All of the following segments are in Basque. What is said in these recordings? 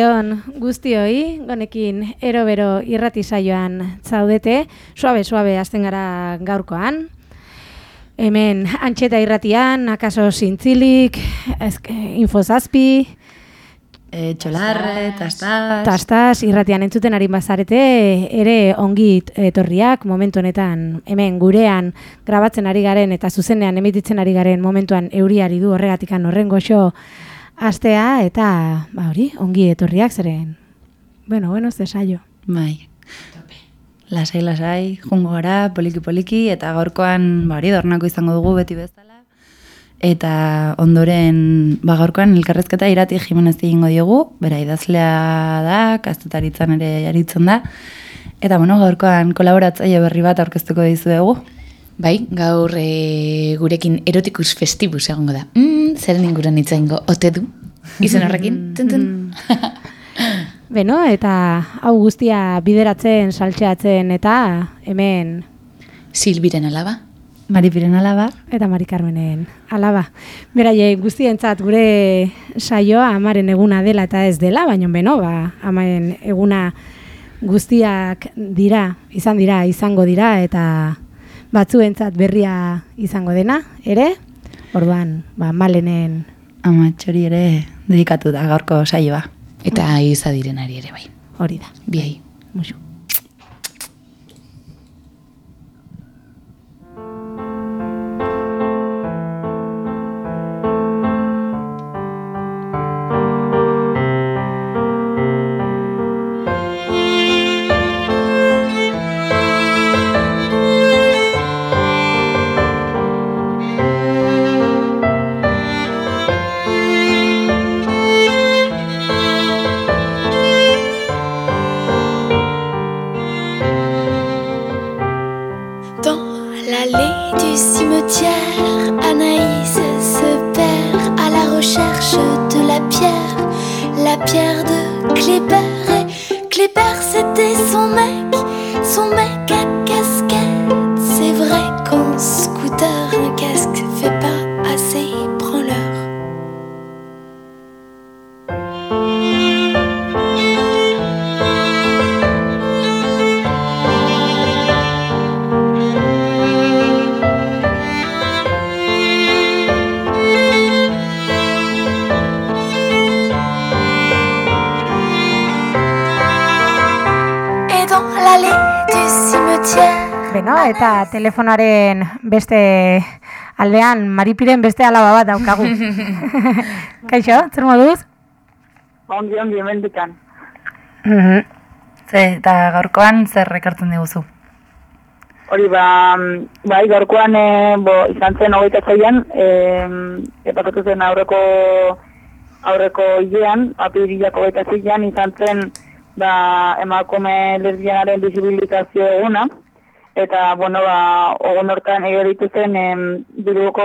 Arratxaldeon guztioi, gonekin erobero irrati saioan zaudete, suabe, suabe azten gara gaurkoan. Hemen antxeta irratian, akaso zintzilik, infozazpi, E, txolarre, tastaz... tastaz irratian entzuten ari bazarete, ere ongi etorriak momentu honetan, hemen gurean grabatzen ari garen eta zuzenean emititzen ari garen momentuan euriari du horregatikan horren goxo astea eta ba hori, ongi etorriak zeren. Bueno, bueno, ze saio. Bai. Lasai, lasai, jungo gara, poliki-poliki, eta gaurkoan, ba hori, dornako izango dugu beti bezala. Eta ondoren, ba gaurkoan, elkarrezketa irati Jimenez egingo diogu, bera idazlea da, kastutaritzan ere aritzen da. Eta, bueno, gaurkoan kolaboratzaile berri bat aurkeztuko dizuegu. Bai, gaur e, gurekin erotikus festibus egongo da. Mm, zeren inguruan itzaingo, ote du? Izen horrekin? Tun, tun. Beno, eta hau guztia bideratzen, saltxeatzen eta hemen Silbiren alaba? Maripiren alaba. eta Mari Carmenen alaba. Beraie guztientzat gure saioa amaren eguna dela eta ez dela, baina beno, ba, amaren eguna guztiak dira, izan dira, izango dira, eta batzuentzat berria izango dena, ere? Orduan, ba, malenen Ama txori ere dedikatu da gaurko saioa. Eta iza direnari ere bai. hori da. Biai. Musu. Beno, eta telefonoaren beste aldean, Maripiren beste alaba bat daukagu. Kaixo, zer moduz? Ongi, ongi, emendikan. Mhm. Ze, eta gaurkoan zer ekartzen diguzu. Hori, ba, mm, bai, gaurkoan, e, bo, izan zen hogeita zailan, e, epakatu zen aurreko, aurreko hilean, apirilak hogeita zailan, izan zen, ba, emakume lesbianaren bisibilizazio eguna, eta, bueno, ba, ogun hortan egin zen, em, Bilboko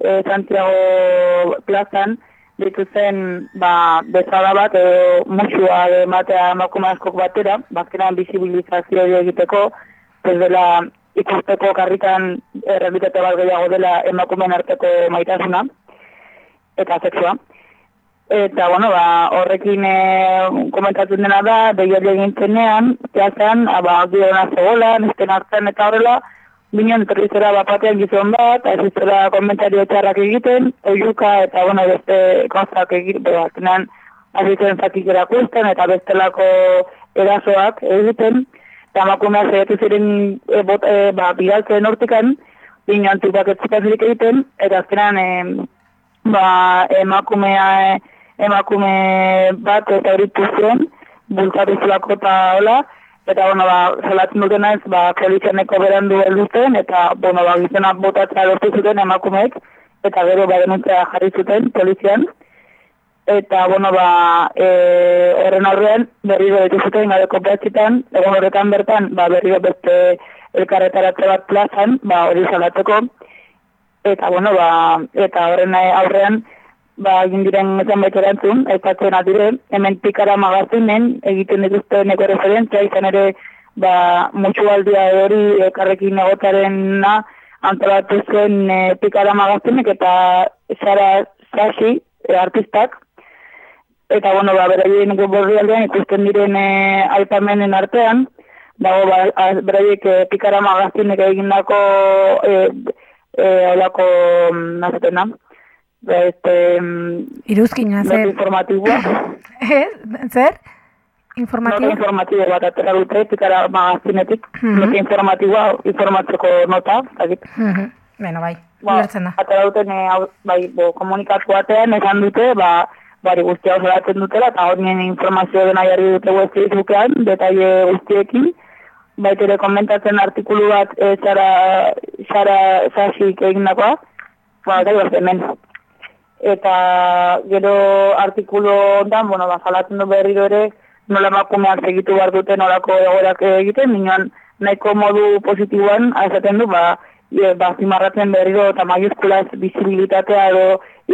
e, Santiago plazan, dituzen ba, bezala bat edo musua ematea emakume askok batera, bazkenan bisibilizazio hori egiteko, ez dela ikusteko karrikan errealitate bat gehiago dela emakumeen arteko maitasuna eta sexua. Eta, bueno, ba, horrekin e, komentatzen dena da, behiari egin zenean, plazan, ba, gidona zegoela, nesten hartzen eta horrela, Bineon etorrizera bapatean gizon bat, ez izela komentario txarrak egiten, oiuka eta, bueno, beste gauzak egiten, bera, azkenan, azitzen zakik erakusten eta bestelako erasoak egiten, eta emakumea zaitu ziren e, bot, e, ba, bidaltzen hortikan, bineon tupak egiten, eta azkenan, e, ba, emakumea, emakume bat eta horitu zuen, bultzatu zulako eta hola, eta, bueno, ba, salatzen dutena ez, ba, polizianeko berandu helduzten, eta, bueno, ba, gizonak botatzea lortu zuten emakumeek, eta gero, ba, denuntzea jarri zuten polizian, eta, bueno, ba, e, horren aurrean, berriro ditu zuten gadeko behatzitan, egon horretan bertan, ba, berriro beste elkarretaratze bat plazan, ba, hori salatzeko, eta, bueno, ba, eta horren aurrean, ba, egin diren zenbait erantzun, aipatzen adire, hemen pikara magazinen, egiten dituzte neko referentzia, izan ere, ba, mutualdia hori ekarrekin egotaren na, antolatu zen e, pikara magazinek eta zara zazi, e, artistak, eta bueno, ba, beraien borri aldean ikusten diren e, aipamenen artean, dago ba, beraiek e, pikara magazinek egin dako e, e, olako mm, nazatena, este, mm, Iruzkina, zer? informatiboa. Eh, zer? Informatibo? Nota informatibo bat atera dute, pikara magazinetik, Mhm. nota informatiboa, informatzeko nota, zagit. Mhm. Beno, bai, Ba, ulertzen da. atera duten, e, hau- bai, bo, komunikatu batean esan dute, ba, bari guztia osolatzen dutela, eta hor nien informazio dena jarri dute web Facebookean, detaile guztiekin, baita ere komentatzen artikulu bat e, zara, zara egindakoa, ba, gai bat hemen. Eta gero artikulu ondan, bueno, ba, salatzen du berriro ere, nola emakumeak segitu behar duten nolako egoerak egiten, minon nahiko modu positiboan, azaten du, ba, e, ba, zimarratzen berriro eta maiuskulaz bizibilitatea edo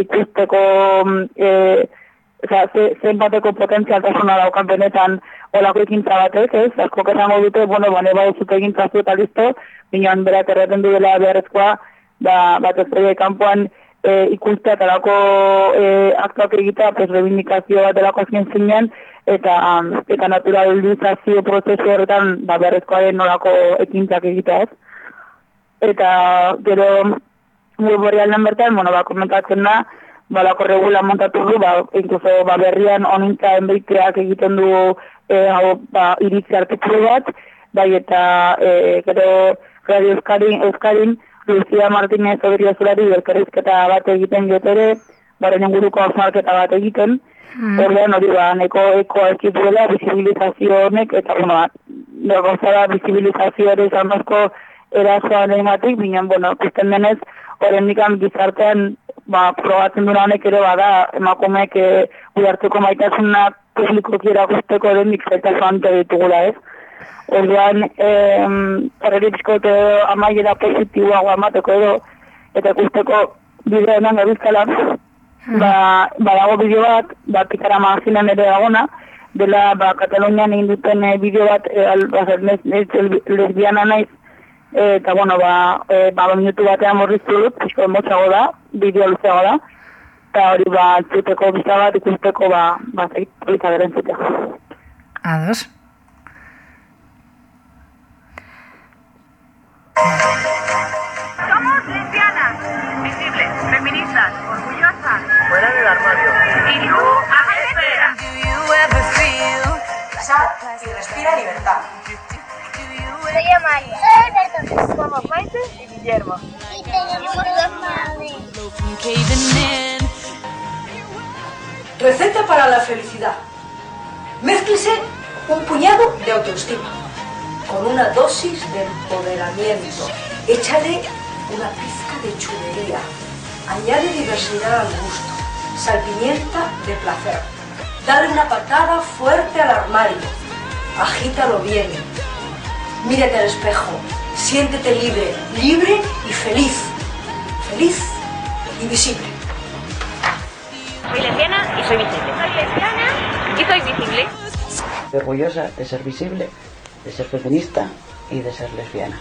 ikusteko mm, e, Osa, ze, zenbateko potentzialtasuna daukan benetan olako ekintza batek, ez? Asko esango dute, bueno, bane bau zute egintza zu eta listo, minon berak erraten du dela beharrezkoa, ba, bat ez kanpoan e, ikustea eta lako e, aktuak egitea, pues, reivindikazio bat delako azken zinean, eta, um, eta naturalizazio prozesu horretan, ba, beharrezkoa den nolako ekintzak egitea, ez? Eta, gero, web horrialden bertan, bueno, ba, komentatzen da, balako regula montatu du, ba, inkluso ba, berrian onintza enbeiteak egiten du e, hau, ba, iritzi artikulu bat, bai eta e, gero Radio Euskarin, Euskarin Lucia Martinez Oberio Zulari elkarrizketa bat egiten diotere, baren inguruko hausnarketa bat egiten, Ordean hori ba, neko eko ekipuela bizibilizazio honek, eta bueno, ba, gozara bizibilizazio ere izan dozko erasoan egatik, binen, bueno, ikusten denez, horren dikan gizartean, ba, probatzen duna honek ere bada, emakumeek e, udartuko maitasuna publikoki erakusteko ere nik zaitasun ditugula ez. Orduan, horreri bizkote amaiera positiboagoa emateko edo, eta ikusteko bideo hemen gabizkala, ba, badago bideo bat, ba, pikara magazinan ere dagona, dela, ba, Katalunian egin duten eh, bideo bat, e, al, ba, lesbiana naiz, e, eta, bueno, ba, e, ba, minutu batean morriztu dut, pixko motxago da, bideo luzeago da, eta hori, ba, zuteko bizta bat, ikusteko, ba, ba, zait, polita beren zuteko. Ados. Somos lesbianas, visibles, feministas, orgullosas. Fuera del armario. ¿Y tú a qué esperas? y respira libertad. Se llama Alberto. Somos Maite y Guillermo. Y tenemos dos madres. Receta para la felicidad. Mézclese un puñado de autoestima con una dosis de empoderamiento. Échale una pizca de chulería. Añade diversidad al gusto. Salpimienta de placer. Dale una patada fuerte al armario. Agítalo bien. Mírate al espejo. Siéntete libre, libre y feliz. Feliz y visible. Soy lesbiana y soy visible. Soy lesbiana y soy visible. orgullosa de ser visible, de ser feminista y de ser lesbiana.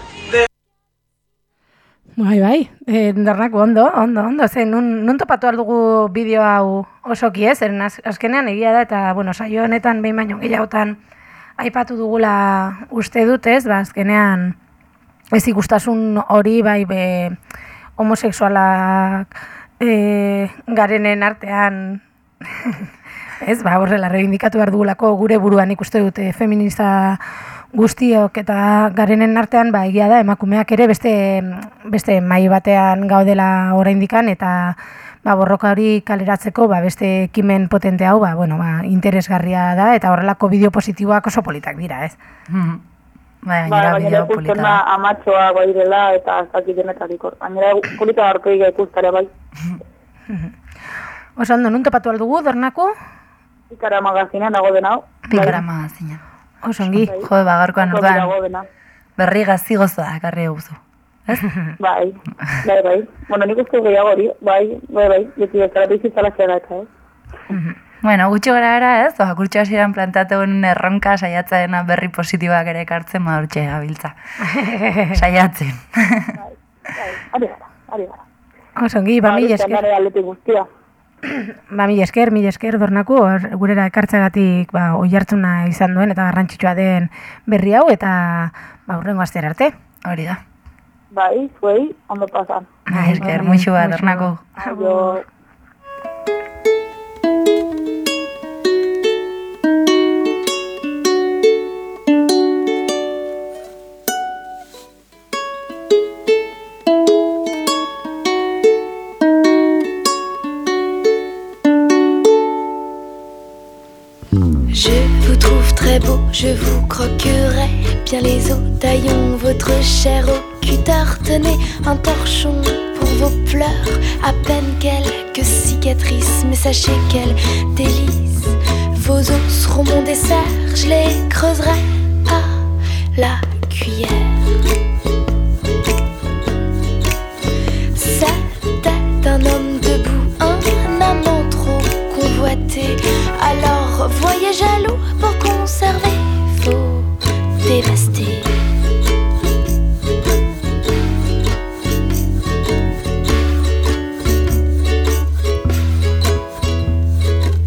Bai, bai, e, dornak ondo, ondo, ondo, ze nun, nun topatu aldugu bideo hau osoki ez, zeren az, azkenean egia da, eta, bueno, saio honetan behin baino gehiagotan aipatu dugula uste dut ez, ba, azkenean ez ikustasun hori bai be homoseksualak e, garenen artean ez, ba, horrela reivindikatu behar dugulako gure buruan ikuste dute feminista guztiok eta garenen artean ba egia da emakumeak ere beste beste mai batean gaudela oraindikan eta ba, borroka hori kaleratzeko ba, beste ekimen potente hau ba, bueno, ba, interesgarria da eta horrelako bideo positiboak oso politak dira, ez? Bai, Ba, gainera baina bideo polita. da amatxoa bai direla eta ez dakit denetarik hor. Gainera polita hartu egia ikustare bai. Ondo, nun topatu aldugu, dornako? Ikara magazinean dago dena hau. Pikara magazina. Oso ongi. Jo, ba, gaurkoan orduan berri gazi gozoa ekarri guzu. Bai, bai, bai. Bueno, nik uste gehiago hori, bai, bai, bai. Beti bezala bizitzala zera eta, eh? Bueno, gutxi gara era, ez? Ba, kurtxo hasieran plantatu genuen erronka saiatza dena berri positiboak ere ekartzen, ma hortxe gabiltza. Saiatzen. Ari gara, ari gara. Oso ongi, ba, mil beste esker. Ba, mil esker, mil esker, dornako, gurera ekartzegatik ba, oi hartzuna izan duen eta garrantzitsua den berri hau eta ba, urrengo astera arte. Hori da. Bai, zuei, ondo pasan. Ba, esker, muixu bat, ornako. Beau, je vous croquerai bien les os, taillons votre chair au cutter, tenez un torchon pour vos pleurs, à peine quelques cicatrices, mais sachez quel délice. Vos os seront mon dessert, je les creuserai à la cuillère. C'était un homme convoité. Alors voyez jaloux pour conserver, faut dévaster.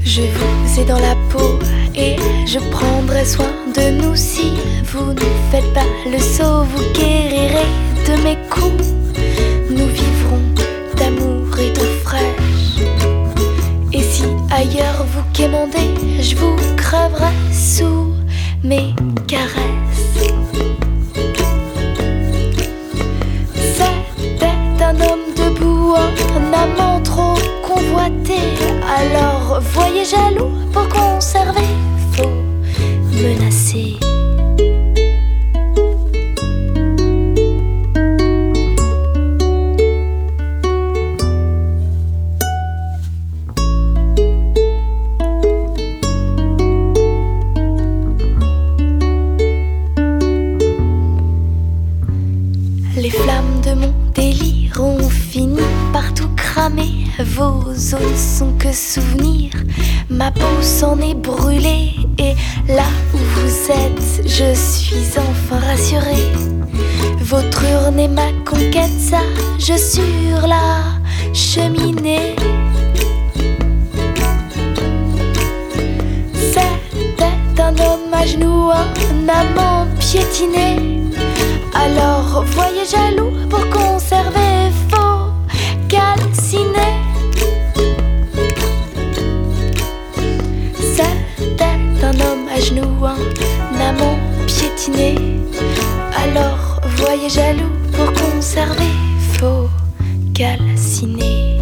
Je vous ai dans la peau et je prendrai soin de nous si vous ne faites pas le saut, vous guérirez de mes coups. Ailleurs vous quémandez, je vous crèverai sous mes caresses. C'était un homme debout, un amant trop convoité. Alors voyez jaloux pour conserver, faut menacer. Sont que souvenirs. Ma peau s'en est brûlée. Et là où vous êtes, je suis enfin rassurée. Votre urne est ma conquête, ça, je sur la cheminée. C'était un homme à genoux, un amant piétiné. Alors voyez jaloux pour conserver genoux, un amant piétiné. Alors voyez jaloux pour conserver faux calciné.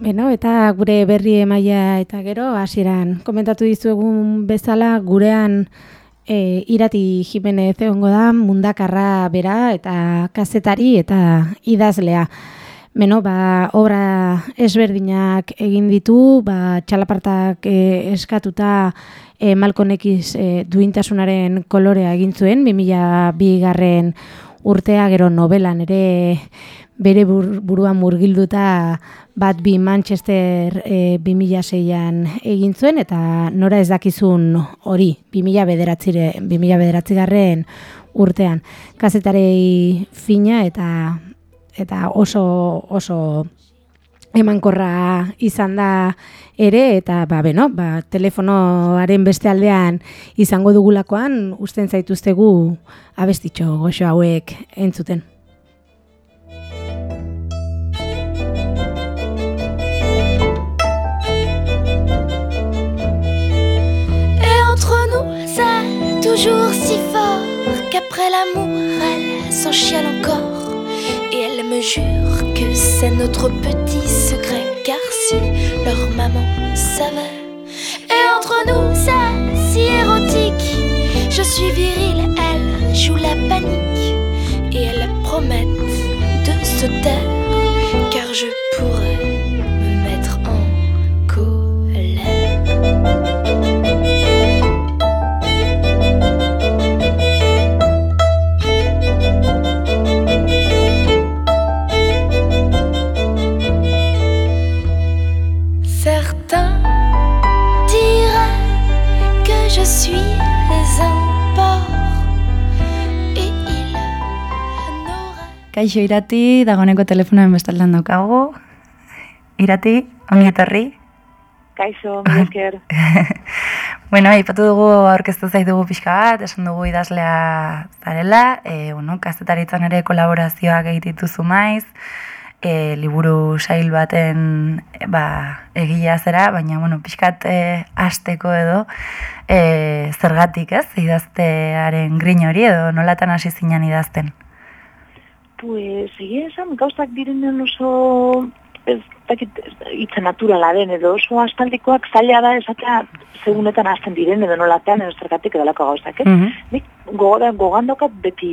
Beno, eta gure berri emaia eta gero, hasieran komentatu dizuegun bezala, gurean e, irati Jimenez egongo da, mundakarra bera eta kazetari eta idazlea. Beno, ba, obra ezberdinak egin ditu, ba, txalapartak e, eskatuta e, Malkonekiz e, duintasunaren kolorea egin zuen, 2002 garren urtea gero novelan ere bere bur, buruan murgilduta bat bi Manchester e, 2006an egin zuen eta nora ez dakizun hori 2000 bederatzi, 2000 bederatzi garren urtean. Kazetarei fina eta eta oso oso emankorra izan da ere eta ba beno, ba, telefonoaren beste aldean izango dugulakoan uzten zaituztegu abestitxo goxo hauek entzuten. Entre nous, ça toujours si fort qu'après l'amour, elle s'enchiale encore. Et elle me jure que c'est notre petit secret, car si leur maman savait. Et entre nous, c'est si érotique. Je suis virile, elle joue la panique. Et elle promet de se taire, car je pourrais Kaixo irati, dagoneko telefonoen bestaldan daukagu. Irati, ongi etorri. Kaixo, mi esker. Bueno, aipatu dugu aurkeztu zaidugu pixka bat, esan dugu idazlea zarela, e, bueno, kastetaritzan ere kolaborazioak egitituzu maiz, e, liburu sail baten e, ba, egilea zera, baina bueno, pixkat e, asteko edo e, zergatik ez, idaztearen grin hori edo nolatan hasi zinen idazten. Pues, egia esan, gauzak direnen oso ez dakit hitza naturala den edo oso aspaldikoak zaila da esatea segunetan hasten diren edo nolatean edo zergatik edalako gauzak, ez? Mhm. Nik gogoda, gogandokat beti,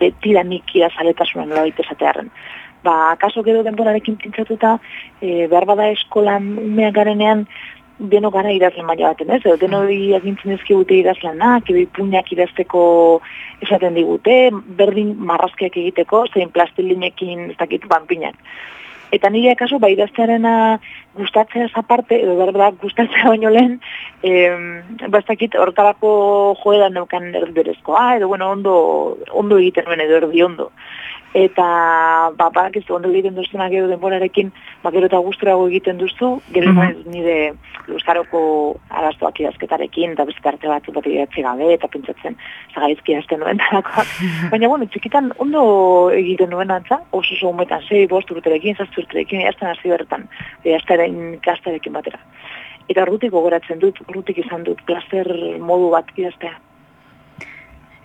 beti da nik idazaletasuna nola baita esatearen. Ba, kaso gero denborarekin pintzatuta, e, behar bada eskolan umeak garenean, deno gara idazlen maila baten, ez? Edo deno agintzen dizkigute idazlanak, edo ipuñak idazteko esaten digute, berdin marrazkiak egiteko, zein plastilinekin, ez dakit, banpinak. Eta nire kaso, bai idaztearena gustatzea aparte, edo berda gustatzea baino lehen, em, bastakit hortarako joera neukan erberezkoa, edo bueno, ondo, ondo egiten nuen edo erdi ondo. Eta, ba, badak ez ondo egiten duzuna gero denborarekin, ba, gero eta gusturago egiten duzu, gero mm nire Euskaroko arazoak idazketarekin, eta bezkarte batzu bat idatzi gabe, eta pentsatzen zagarizki idazten nuen talakoak. Baina, bueno, txikitan ondo egiten nuen antza, oso oso umetan, zei, bost urterekin, zaztu urterekin, idazten hasi bertan, idaztaren ikastarekin batera. Eta ordutik gogoratzen dut, ordutik izan dut placer modu bat idaztea.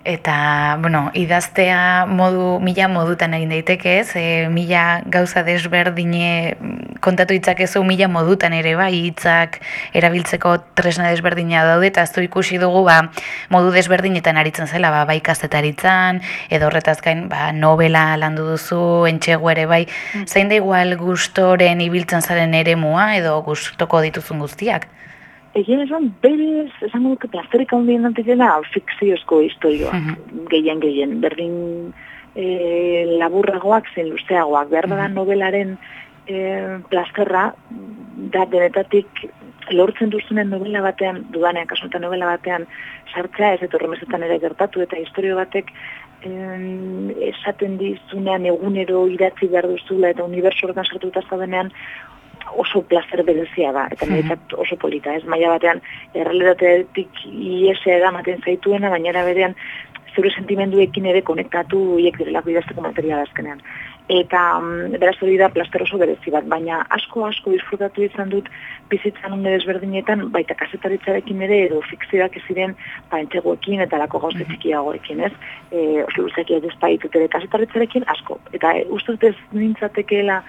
Eta, bueno, idaztea modu, mila modutan egin daiteke ez, e, mila gauza desberdine mm, kontatu ditzakezu mila modutan ere bai, hitzak erabiltzeko tresna desberdina daude, eta zu ikusi dugu ba, modu desberdinetan aritzen zela, ba, bai kastetaritzan, edo horretaz gain, ba, novela landu duzu, entxegu ere bai, zein da igual gustoren ibiltzen zaren eremua, edo gustoko dituzun guztiak? Egin esan, berez, esango duke plazerik handien dantikena, fikziozko historioak, gehien gehien, berdin e, laburragoak zen luzeagoak, behar da novelaren e, plazerra, da denetatik lortzen duzunen novela batean, dudanean, kasunetan novela batean, sartzea ez etorre mesetan ere gertatu, eta historio batek em, esaten dizunean egunero idatzi behar duzula, eta uniberso horretan sartuta zaudenean, oso placer berezia da, eta niretzat oso polita, ez maila batean, errealitatetik iesea edamaten zaituena, baina berean zure sentimenduekin ere konektatu hiek direlako idazteko materiala azkenean. Eta mm, beraz hori da plaster oso berezi bat, baina asko asko disfrutatu izan dut bizitzan unde desberdinetan, baita kasetaritzarekin ere edo fikzioak ez ziren ba, eta lako gauze txikiagoekin, ez? E, oso luzeak ez baitut ere kasetaritzarekin asko. Eta e, uste dut ez nintzatekeela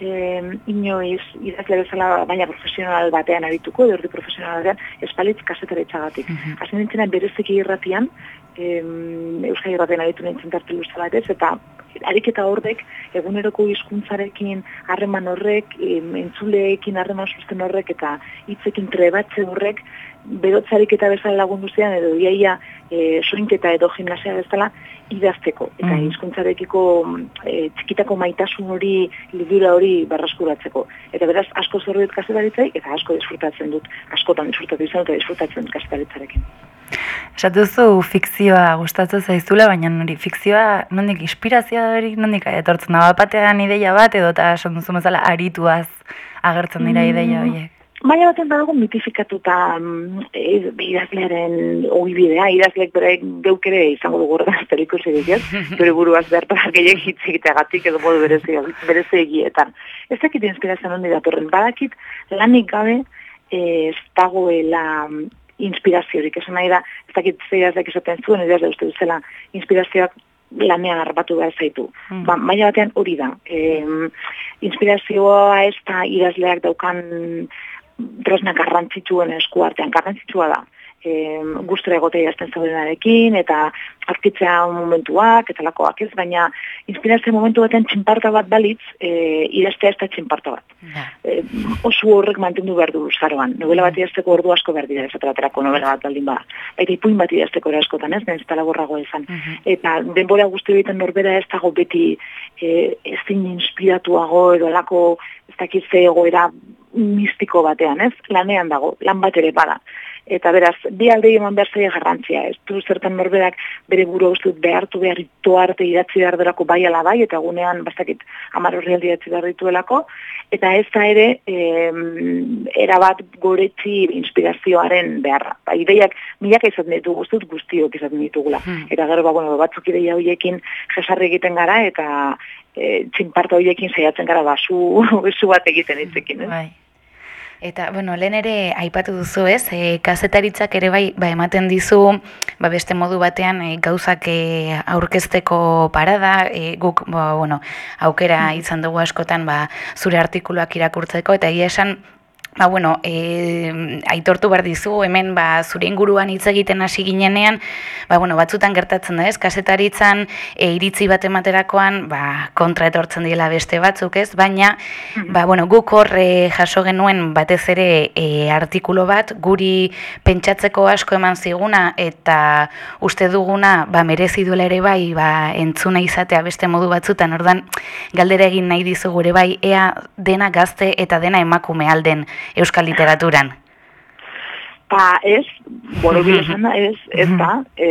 e, inoiz idazle bezala baina profesional batean arituko, edo erdi profesional batean, espalitz kasetaretzagatik. Hasi nintzena bereziki irratian, em, Euskal Irraten aritu nintzen tarte luze batez, eta ariketa horrek, eguneroko hizkuntzarekin harreman horrek, em, entzuleekin harreman susten horrek, eta hitzekin trebatze horrek, berotzarik eta bezala lagundu zian, edo iaia e, soinketa edo gimnasia bezala, idazteko. Eta Mhm. hizkuntzarekiko e, txikitako maitasun hori, lidura hori berraskuratzeko. Eta beraz, asko zer dut kasetaritzai, eta asko disfrutatzen dut, askotan disfrutatu izan eta disfrutatzen kasetaritzarekin. Esatu duzu fikzioa gustatzen zaizula, baina hori fikzioa nondik inspirazioa hori nondik etortzen da batean ideia bat edo eta esan duzu bezala arituaz agertzen dira Mm. ideia horiek. Maila baten badago mitifikatuta e, idazlearen ogibidea, idazleek bere geuk ere izango dugu horretan azteriko zedik, ez? Bere buruaz bertan gehiagin hitz egiteagatik edo modu berezi, egietan. Ez dakit inspirazioan hondi datorren, badakit lanik gabe eh, ez dagoela mm, inspiraziorik. Esan nahi da, ez dakit zeira ez dakit esaten zuen, ez da uste duzela, inspirazioak lanean harrapatu behar zaitu. Mm. Ba, maila batean hori da. E, inspirazioa ez da idazleak daukan tresna garrantzitsuen eskuartean, garrantzitsua da e, gustura egotea jazten zaudenarekin, eta arkitzea momentuak, eta lakoak ez, baina inspirazio momentu batean txinparta bat balitz, e, idaztea ez da txinparta bat. E, oso horrek mantendu behar du zaroan. Novela bat idazteko ordu asko behar dira, ez baterako novela bat baldin ba. Baita ipuin bat idazteko eraskotan ez, ez eta laborrago izan. Eta denbora guzti egiten norbera ez dago beti e, ezin inspiratuago edo alako ez dakitze egoera mistiko batean, ez? Lanean dago, lan bat ere bada. Eta beraz, bi alde eman behar zaila garrantzia, ez du zertan norberak bere buru uste dut behartu behar ito arte idatzi behar delako bai ala bai, eta gunean bastakit amar horri idatzi behar dituelako, eta ez da ere, em, erabat goretzi inspirazioaren beharra. Ba, ideiak milaka izaten ditu guztut guztiok izaten ditugula. Eta gero, ba, bueno, batzuk ideia horiekin jesarri egiten gara, eta e, txinparta horiekin saiatzen gara basu, basu bat egiten itzekin. Ez? Bai. Eta, bueno, lehen ere aipatu duzu ez, e, kazetaritzak ere bai, ba, ematen dizu, ba, beste modu batean e, gauzak e, aurkezteko parada, e, guk, ba, bueno, aukera izan dugu askotan, ba, zure artikuluak irakurtzeko, eta egia esan, Ba, bueno, e, aitortu behar dizu, hemen ba, zure inguruan hitz egiten hasi ginenean, ba, bueno, batzutan gertatzen da ez, kasetaritzan e, iritzi bat ematerakoan ba, kontra etortzen diela beste batzuk ez, baina ba, bueno, guk hor e, jaso genuen batez ere e, artikulo bat, guri pentsatzeko asko eman ziguna eta uste duguna ba, merezi duela ere bai ba, entzuna izatea beste modu batzutan, ordan galdera egin nahi dizu gure bai, ea dena gazte eta dena emakume alden euskal literaturan. Ba, ez, borobil esan da, ez, ez da. E,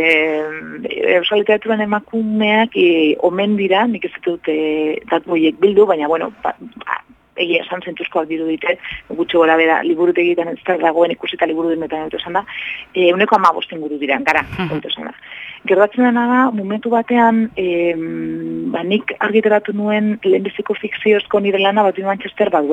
euskal literaturan emakumeak e, omen dira, nik ez dut e, datu horiek bildu, baina, bueno, ba, ba, egia esan zentuzkoak diru dite, gutxo gora bera, liburu egiten ez da dagoen ikusita liburu dinetan dut esan da, e, uneko ama bosten guru dira, gara, dut esan da. Gertatzen dena da, momentu batean, e, ba, nik argiteratu nuen lehenbiziko fikziozko nire lana bat Manchester, bat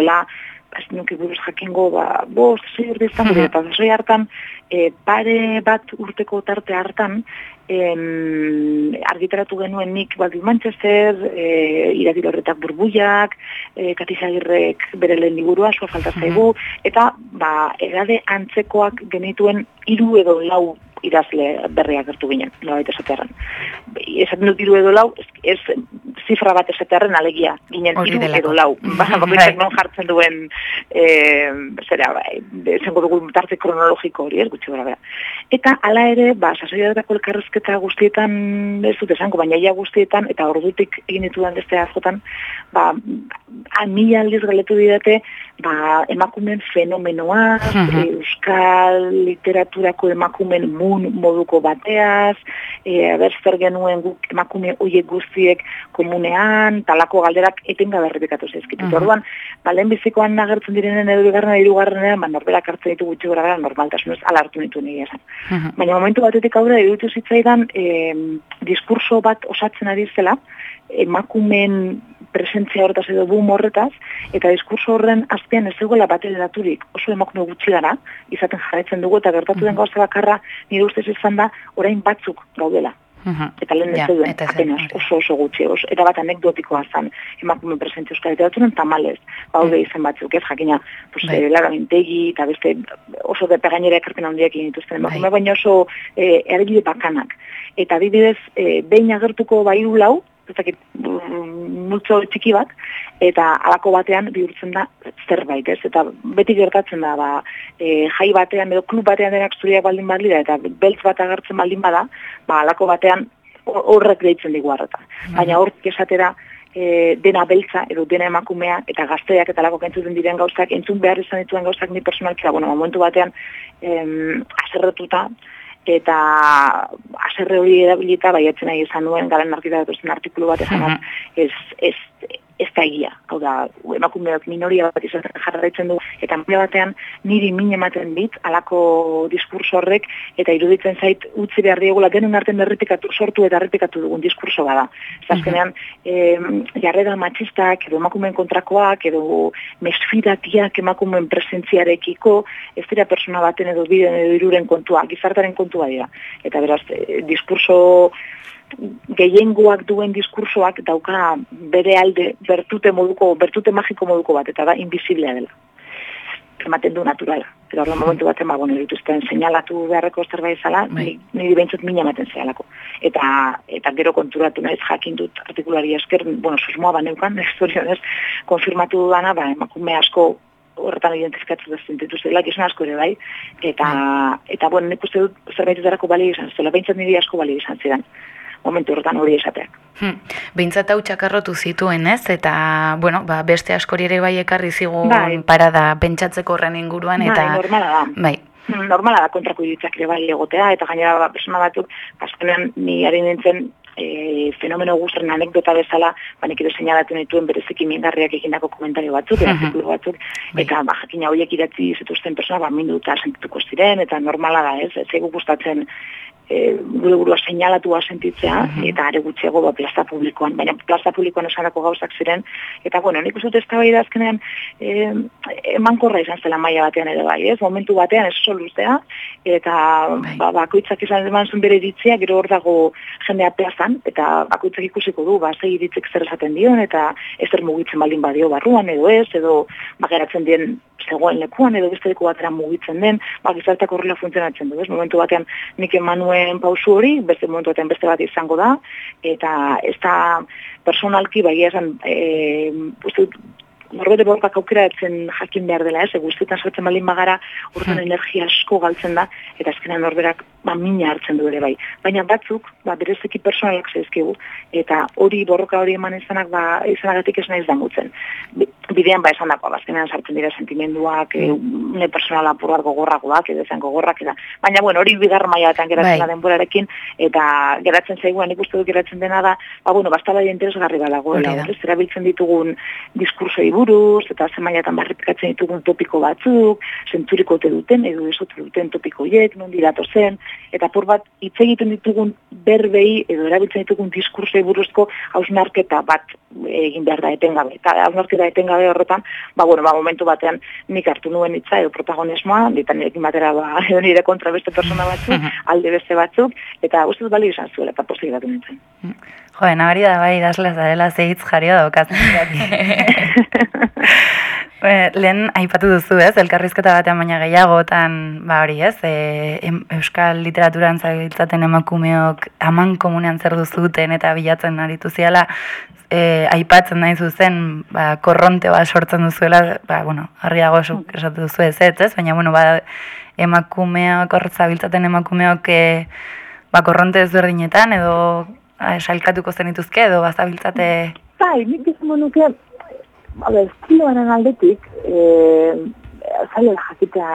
nuke buruz jakingo, ba, bost, zei urte izan, mm eta zei hartan, e, pare bat urteko tarte hartan, em, argitaratu genuen nik Baldi Manchester, e, iradi horretak burbuiak, e, katizagirrek bere lehen liburua, sua falta zaigu, eta ba, edade antzekoak genituen hiru edo lau idazle berriak gertu ginen, nolait esaterran. Esaten dut hiru edo lau, ez, zifra bat esaterren alegia, ginen hiru edo lau. Ba, bakoitzak non jartzen duen, e, zera, bai, esango dugu tarte kronologiko hori, ez gutxi gara bera. Eta hala ere, ba, sasoiatako elkarrezketa guztietan, ez dut esango, baina ia guztietan, eta ordutik egin ditudan beste askotan, ba, mila aldiz galetu didate, ba, emakumen fenomenoa, euskal literaturako emakumen mun moduko bateaz, e, zer genuen guk emakume hoiek guztiek komunean, talako galderak etengabe errepikatu zaizkitu. Uh Orduan, ba, lehenbizikoan agertzen direnen edo bigarren hirugarrenean, ba, norberak hartzen ditu gutxi gara normaltasunez alartu nitu nire esan. Baina momentu batetik aurre, iruditu zitzaidan, e, diskurso bat osatzen ari zela, emakumen presentzia horretaz edo boom horretaz, eta diskurso horren azpian ez zegoela bat daturik. Oso emakume gutxi gara, izaten jarraitzen dugu, eta gertatu den gauza bakarra nire ustez izan da, orain batzuk gaudela. Eta lehen ez duen, apenas, oso oso gutxi, oso, eta bat anekdotikoa zan, emakume presentzia euskal literaturan tamalez, baude izan batzuk, ez jakina, pues, eh, Lara Mintegi, eta beste oso de pegainera ekarpen handiak egin dituzten emakume, baina oso eh, eragile bakanak. Eta adibidez, eh, behin agertuko bairu lau, ez dakit, multzo txiki bat, eta alako batean bihurtzen da zerbait, ez? Eta beti gertatzen da, ba, e, jai batean edo klub batean denak zuriak baldin badira, eta beltz bat agertzen baldin bada, ba, alako batean horrek deitzen digu harreta. Baina hortik esatera, e, dena beltza edo dena emakumea eta gazteak eta lako kentzuten diren gauzak, entzun behar izan dituen gauzak ni personalkia, bueno, momentu batean em, aserretuta, eta aserre hori erabilita baiatzen nahi izan duen garen arkitatuzten artikulu bat esan ez, ez, ez da egia. Hau da, emakumeak minoria bat izan jarraitzen du Eta maila batean niri min ematen dit, alako diskurso horrek, eta iruditzen zait utzi behar diegula denon arten errepikatu, sortu eta errepikatu dugun diskurso bada. Zazkenean, mm jarrera matxistak, edo emakumen kontrakoak, edo mesfidatiak emakumen presentziarekiko, ez dira persona baten edo biden edo iruren kontua, gizartaren kontua dira. Eta beraz, e, diskurso gehiengoak duen diskursoak dauka bere alde bertute moduko, bertute magiko moduko bat, eta da invisiblea dela. Ematen du naturala. Eta horren momentu baten, ba, bueno, dituzten seinalatu beharreko zerbait zala, Bai. niri behintzut mina ematen zehalako. Eta, eta gero konturatu naiz jakin dut artikulari esker, bueno, susmoa baneukan, historionez, konfirmatu dana, ba, emakume asko horretan identifikatu da zintitu zela, gizon asko ere bai, eta, eta bueno, nik uste dut bali izan zela, behintzat niri asko bali izan zidan, momentu horretan hori esateak. Hmm. Behintzat hau txakarrotu zituen, ez? Eta, bueno, ba, beste askori ere bai ekarri zigun Bai. parada pentsatzeko horren inguruan, eta... Bai, normala da. Bai. Mm, normala da kontrako iritzak ere bai egotea, eta gainera ba, persona batzuk, azkenean ni ari nintzen e, fenomeno guztaren anekdota bezala, ba, nik ere seinalatu nituen bereziki mingarriak egindako komentario batzuk, eta Mhm. artikulu batzuk, Bai. eta ba, jakina horiek idatzi zituzten persona, ba, minduta sentituko ziren, eta normala da, ez, ez zaigu gustatzen e, gure burua seinalatua sentitzea, Mhm. eta are gutxiago ba, plaza publikoan, baina plaza publikoan esanako gauzak ziren, eta bueno, nik uste dut eztabaida azkenean e, emankorra izan zela maila batean ere bai, ez? Momentu batean ez oso luzea, eta Bai. ba, bakoitzak izan eman zuen bere iritzia, gero hor dago jendea plazan, eta bakoitzak ikusiko du, ba, zei iritzik zer esaten dion, eta ez zer mugitzen baldin badio barruan, edo ez, edo ba, geratzen dien zegoen lekuan, edo beste leku batera mugitzen den, ba, gizartak horrela funtzionatzen du, ez? Momentu batean nik emanuen pausu hori, beste momentu batean beste bat izango da, eta ez da personalki, bai esan, e, uste norbete borkak aukeratzen jakin behar dela, ez, guztietan sartzen baldin bagara, urten energia asko galtzen da, eta azkenean norberak ba, mina hartzen du ere bai. Baina batzuk, ba, berezeki personalak zaizkigu, eta hori borroka hori eman izanak, ba, izanagatik ez naiz damutzen. Bi- Bidean ba esan dako, azkenean sartzen dira sentimenduak, e, une personala apur bat gogorragoak, edo izan gogorrak, eta, baina bueno, hori bigar maiatan geratzen Bai. da denborarekin, eta geratzen zaiguan, nik uste dut geratzen dena da, ba, bueno, bastala interesgarri badagoela, ez, erabiltzen ditugun diskursoi buruz, eta zen mailatan barrepikatzen ditugun topiko batzuk, zenturiko ote duten, edo ez ote duten topiko hiek, non dirato zen, eta por bat hitz egiten ditugun berbei, edo erabiltzen ditugun diskursoi buruzko hausnarketa bat egin behar da etengabe. Eta hausnarketa etengabe horretan, ba, bueno, ba, momentu batean nik hartu nuen hitza edo protagonismoa, ditan nirekin batera ba, edo nire kontra beste persona batzuk, alde beste batzuk, eta uste bali izan zuela, eta pozik datu nintzen. Jo, nabari da bai idazle zarela zehitz jario daukazen. Eh, lehen aipatu duzu ez, elkarrizketa batean baina gehiagotan, ba hori ez, e, em- euskal literaturan zabiltzaten emakumeok aman komunean zer duzuten eta bilatzen aritu ziala, e, aipatzen nahi zuzen, ba, korronte bat sortzen duzuela, ba, bueno, harriago zuk esatu duzu ez ez, ez? baina, bueno, ba, emakumeok, zabiltzaten emakumeok, e, ba, korronte ezberdinetan, edo a, sailkatuko zenituzke, edo bazabiltzate... Bai, nik izango nuke, a ber, estiloaren aldetik, e, zaila da jakitea,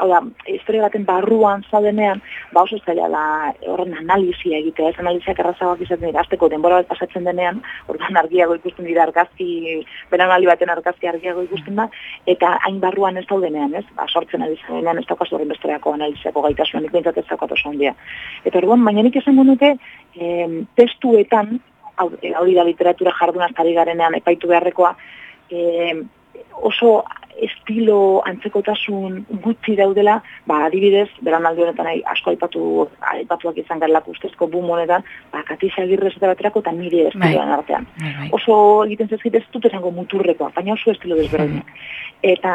hau da, historia baten barruan zaudenean, ba oso zaila da horren analizia egitea, ez analiziak errazagoak izaten dira, azteko denbora bat pasatzen denean, orduan argiago ikusten dira argazki, beranaldi baten argazki argiago ikusten da, eta hain barruan ez daudenean, ez, ba, sortzen zarenean, ez daukazu horren bestereako analiziako gaitasunik behintzat ez daukat oso handia. Eta orduan, baina nik esango nuke, em, testuetan, hau hori da literatura jardunaz ari garenean epaitu beharrekoa, e, oso estilo antzekotasun gutxi daudela, ba, adibidez, beranaldi honetan ai- asko aipatu, aipatuak izan garelako ustezko boom honetan, ba, Katisa Agirre baterako eta nire estiloan artean. Bai, Oso egiten zezkit ez dut esango muturrekoa, baina oso estilo desberdinak. Eta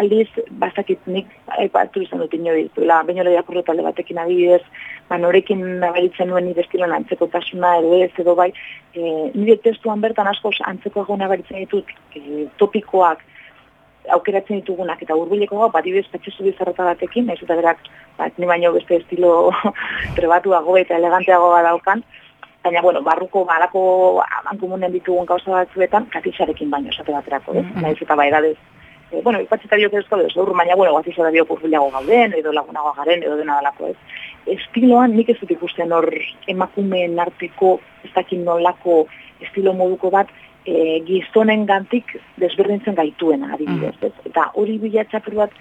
aldiz, bazakit nik aipatu izan dut inoiz, duela, baino irakurri talde batekin adibidez, ba, norekin nabaritzen nuen nire estiloan antzekotasuna edo ez edo bai, e, nire testuan bertan askoz antzekoago nabaritzen ditut e, topikoak aukeratzen ditugunak eta hurbileko gau, bat ibez patxezu bizarreta batekin, naiz eta berak, bat ni baino beste estilo trebatuago eta eleganteago badaukan, baina, bueno, barruko balako komunen ditugun gauza batzuetan, katixarekin baino esate baterako, ez? Naiz eta bai edadez, e, bueno, ipatzeta diok ez ez gaur, baina, bueno, gatixara diok urbilago gauden, edo lagunago garen, edo dena dalako, ez? Estiloan nik ez dut ikusten hor emakumeen arteko ez dakin nolako estilo moduko bat e, gizonen gantik desberdintzen gaituena, adibidez. Mm. ez? Eta hori bilatzapur bat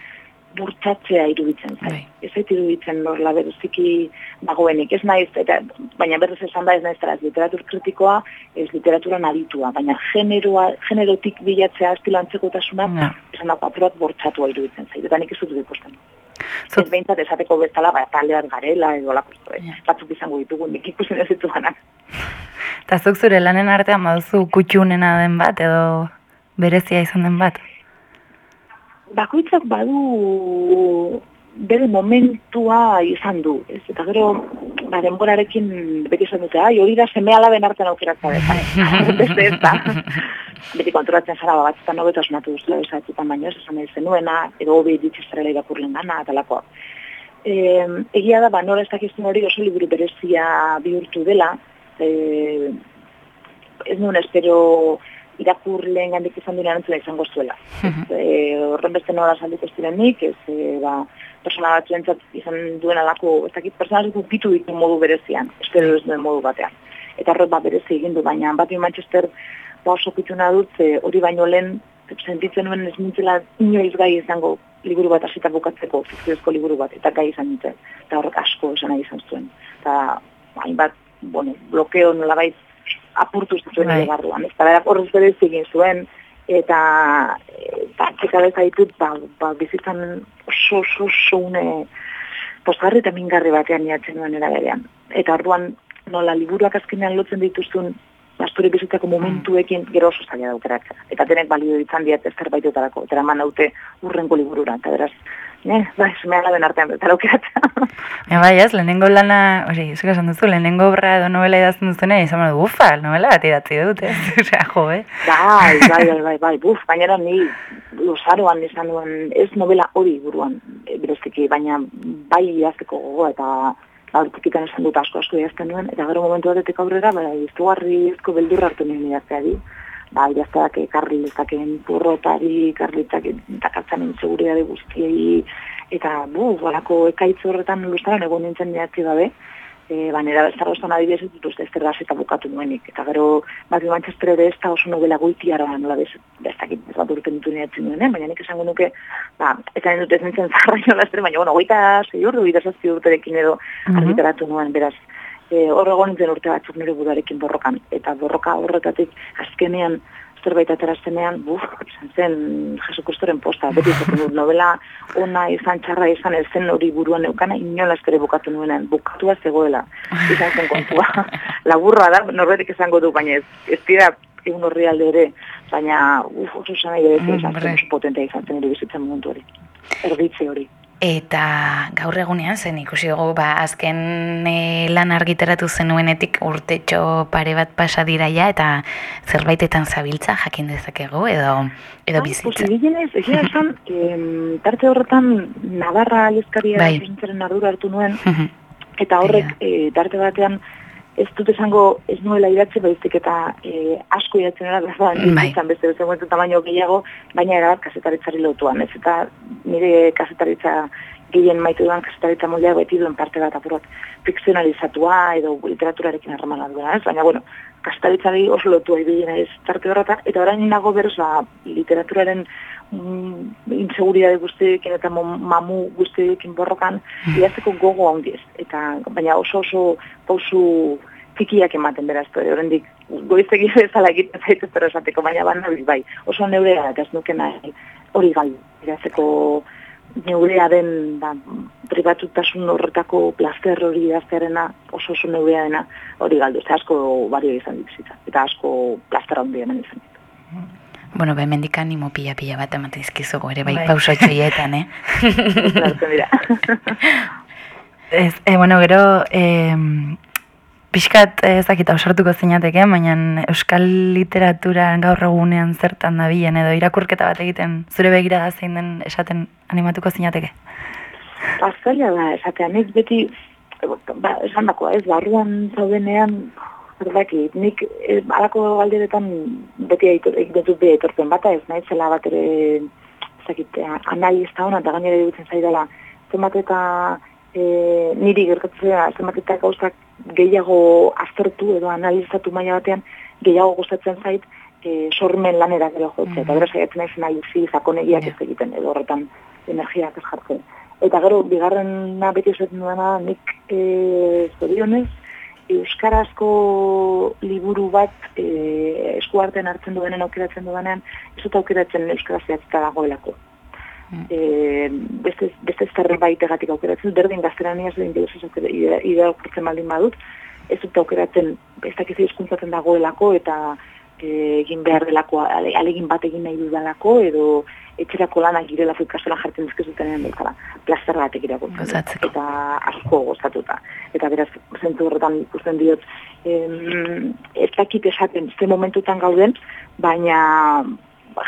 burtsatzea iruditzen zait. Bai. Ez zait iruditzen norla bereziki dagoenik. Ez naiz, eta, baina berrez esan da ez naiz tara, ez literatur kritikoa, ez literaturan aditua, baina generoa, generotik bilatzea estilo antzekotasuna, Ja. esan apur bat bortsatua iruditzen zait. Eta nik ez dut ikusten. Ez behintzat esateko bezala, ba, talde bat garela, edo lako, batzuk izango ditugu, nik ikusten ez dituganak. Eta zuk zure lanen artean baduzu kutxunena den bat, edo berezia izan den bat? bakoitzak badu bere momentua izan du, ez? Eta gero, ba, denborarekin beti esan dute, ai, hori da seme alaben artean aukeratza bezala. Beste ez da. Beti konturatzen zara, ba, batzutan hobeto asmatu duzula bezatzutan baino, ez esan nahi zenuena, edo hobi ditxizarela irakurlen gana, eta lakoa. E, egia da, ba, nola ez dakizun hori oso liburu berezia bihurtu dela, e, ez nuen espero irakurleen gandik izan duen erantzuna izango zuela. e, horren beste nola salduko zirenik, ez e, ba, persona batzuentzat izan duen alako, ez dakit, persona batzuentzat bitu ditu modu berezian, espero ez duen modu batean. Eta horret bat berezi egin du, baina bat Manchester ba oso pituna dut, hori baino lehen sentitzen nuen ez nintzela inoiz gai izango liburu bat hasita bukatzeko, fikziozko liburu bat, eta gai izan nintzen. Eta horrek asko esan nahi izan zuen. Eta hainbat, bueno, blokeo nolabait apurtu zuen Bai. ere barruan. Ez berak horrez berez egin zuen, eta eta txekabeza ditut, ba, ba, bizitzan oso, oso, oso une posgarri eta mingarri batean jatzen duen eraberean. Eta orduan nola liburuak azkenean lotzen dituzun astore bizitzako momentuekin gero oso zaila daukeratzea. Eta denek balio ditzan diat ez zerbaitetarako, eta naute urrenko liburura, eta beraz, ne, ba, esme alaben artean betara aukeratzea. Ja, bai, ez, lehenengo lana, hori, zuk esan duzu, lehenengo obra edo novela idazten duzune, izan du, ufa, novela bat idatzi dut, ez? Osea, jo, eh? Bai, bai, bai, bai, bai, buf, gainera ni luzaroan izan duen, ez novela hori buruan, e, bereziki, baina bai idazteko gogoa eta aurtikitan esan dut asko asko idazten nuen, eta gero momentu batetik aurrera, bai, izugarrizko beldur hartu nien idazteari, ba, idazteak ekarri lezakeen purrotari, karlitzak takatzen inseguridade guztiei, eta bu, balako ekaitz horretan luzaroan egon nintzen idatzi gabe, e, banera zarroztan adibidez dut uste ezter eta bukatu nuenik. Eta gero, bat Manchester ere ez da oso novela goitiara nola bez, ez dakit ez bat urten ditu niatzen nuen, baina nik esango nuke, ba, ez da dut ez nintzen zarra nola ezter, baina, bueno, goita zei urte, goita zazpi urterekin edo argitaratu nuen, beraz, e, hor egon nintzen urte batzuk nire budarekin borrokan. Eta borroka horretatik azkenean zerbait aterazenean, buf, izan zen Jesukustoren posta, beti izaten dut novela ona izan txarra izan ez zen hori buruan eukana, inola eskere bukatu nuenean, bukatua zegoela, izan zen kontua. Laburra da, norberik izango du, baina ez, ez dira egun horri alde ere, baina uf, oso esan nahi berezi, izan zen oso potentea izan zen ere bizitzen momentu hori. Erditze hori. Eta gaur egunean zen ikusi dugu ba azken e, lan argitaratu zenuenetik urtetxo pare bat pasa dira ja eta zerbaitetan zabiltza jakin dezakegu edo edo bizitza. Pues gehienez, egia esan, em, tarte horretan Navarra Aleskaria Bai. bai. ardura hartu nuen, eta horrek e, tarte batean ez dut esango ez nuela idatzi baizik eta e, asko idatzen era da Bai. izan beste beste momentu tamaino gehiago baina era kazetaritzari lotuan ez eta nire kazetaritza gehien maite duan kazetaritza moldeak beti duen parte bat apurat fikzionalizatua edo literaturarekin harremana duena ez baina bueno kazetaritzari oso lotua ibilen ez tarte horretan eta orain nago berz ba, literaturaren mm, inseguridade guztiekin eta mamu guztiekin borrokan idazteko gogo handiez. Eta, baina oso oso pausu txikiak ematen beraz, oraindik goizegi bezala egiten zaitu zer esateko, baina ban nabil bai. Oso neurea eta ez nuke nahi hori galdu. Idazteko neurea den ba, pribatutasun horretako plaster hori idaztearena oso oso neurea dena hori galdu. Eta asko bario izan dit bizitza. Eta asko plaster handi hemen izan dit. Bueno, bemendik animo pila-pila bat ematen dizkizugu ere bai, Bai. pausotxoietan, eh? Hartzen dira. Ez, e, bueno, gero, e, pixkat ez dakit ausartuko zinateke, baina euskal literaturan gaur egunean zertan dabilen edo irakurketa bat egiten zure begira zein den esaten animatuko zinateke. Paskaila da, esatea, nik beti, ba, esan dakoa, ez, barruan zaudenean, Zerdaki, nik e, alako galderetan beti egiten dut beti aitortzen bata, ez nahi zela bat ere, ez dakit, eh, analista hona, eta gainera dutzen zaidala, zenbat eta e, niri gertatzea, zenbat eta gauzak gehiago aztertu edo analizatu maila batean, gehiago gustatzen zait, e, sormen lanera gero jotzea, eta gero saiatzen naiz nahi zi zakonegiak ez egiten, edo horretan energiak ez jartzen. Eta gero, bigarrena beti esaten duena, nik e, zorionez, Euskarazko liburu bat e, eskuarten hartzen duenen aukeratzen duenean, ez dut aukeratzen Euskaraz dagoelako. E, beste, beste zerbait egatik aukeratzen, berdin gazteraniaz, ingelesez irakurtzen baldin badut, ez dut aukeratzen, ez dakiz hizkuntzatzen dagoelako, eta e, egin behar delako, alegin bat egin nahi dudalako, edo etxerako lanak girela ikastolan jartzen dizkizutenen bezala, plazer bat egirako. Eta asko gozatuta. Eta beraz, zentu horretan ikusten diot, em, ez dakit esaten ze momentutan gauden, baina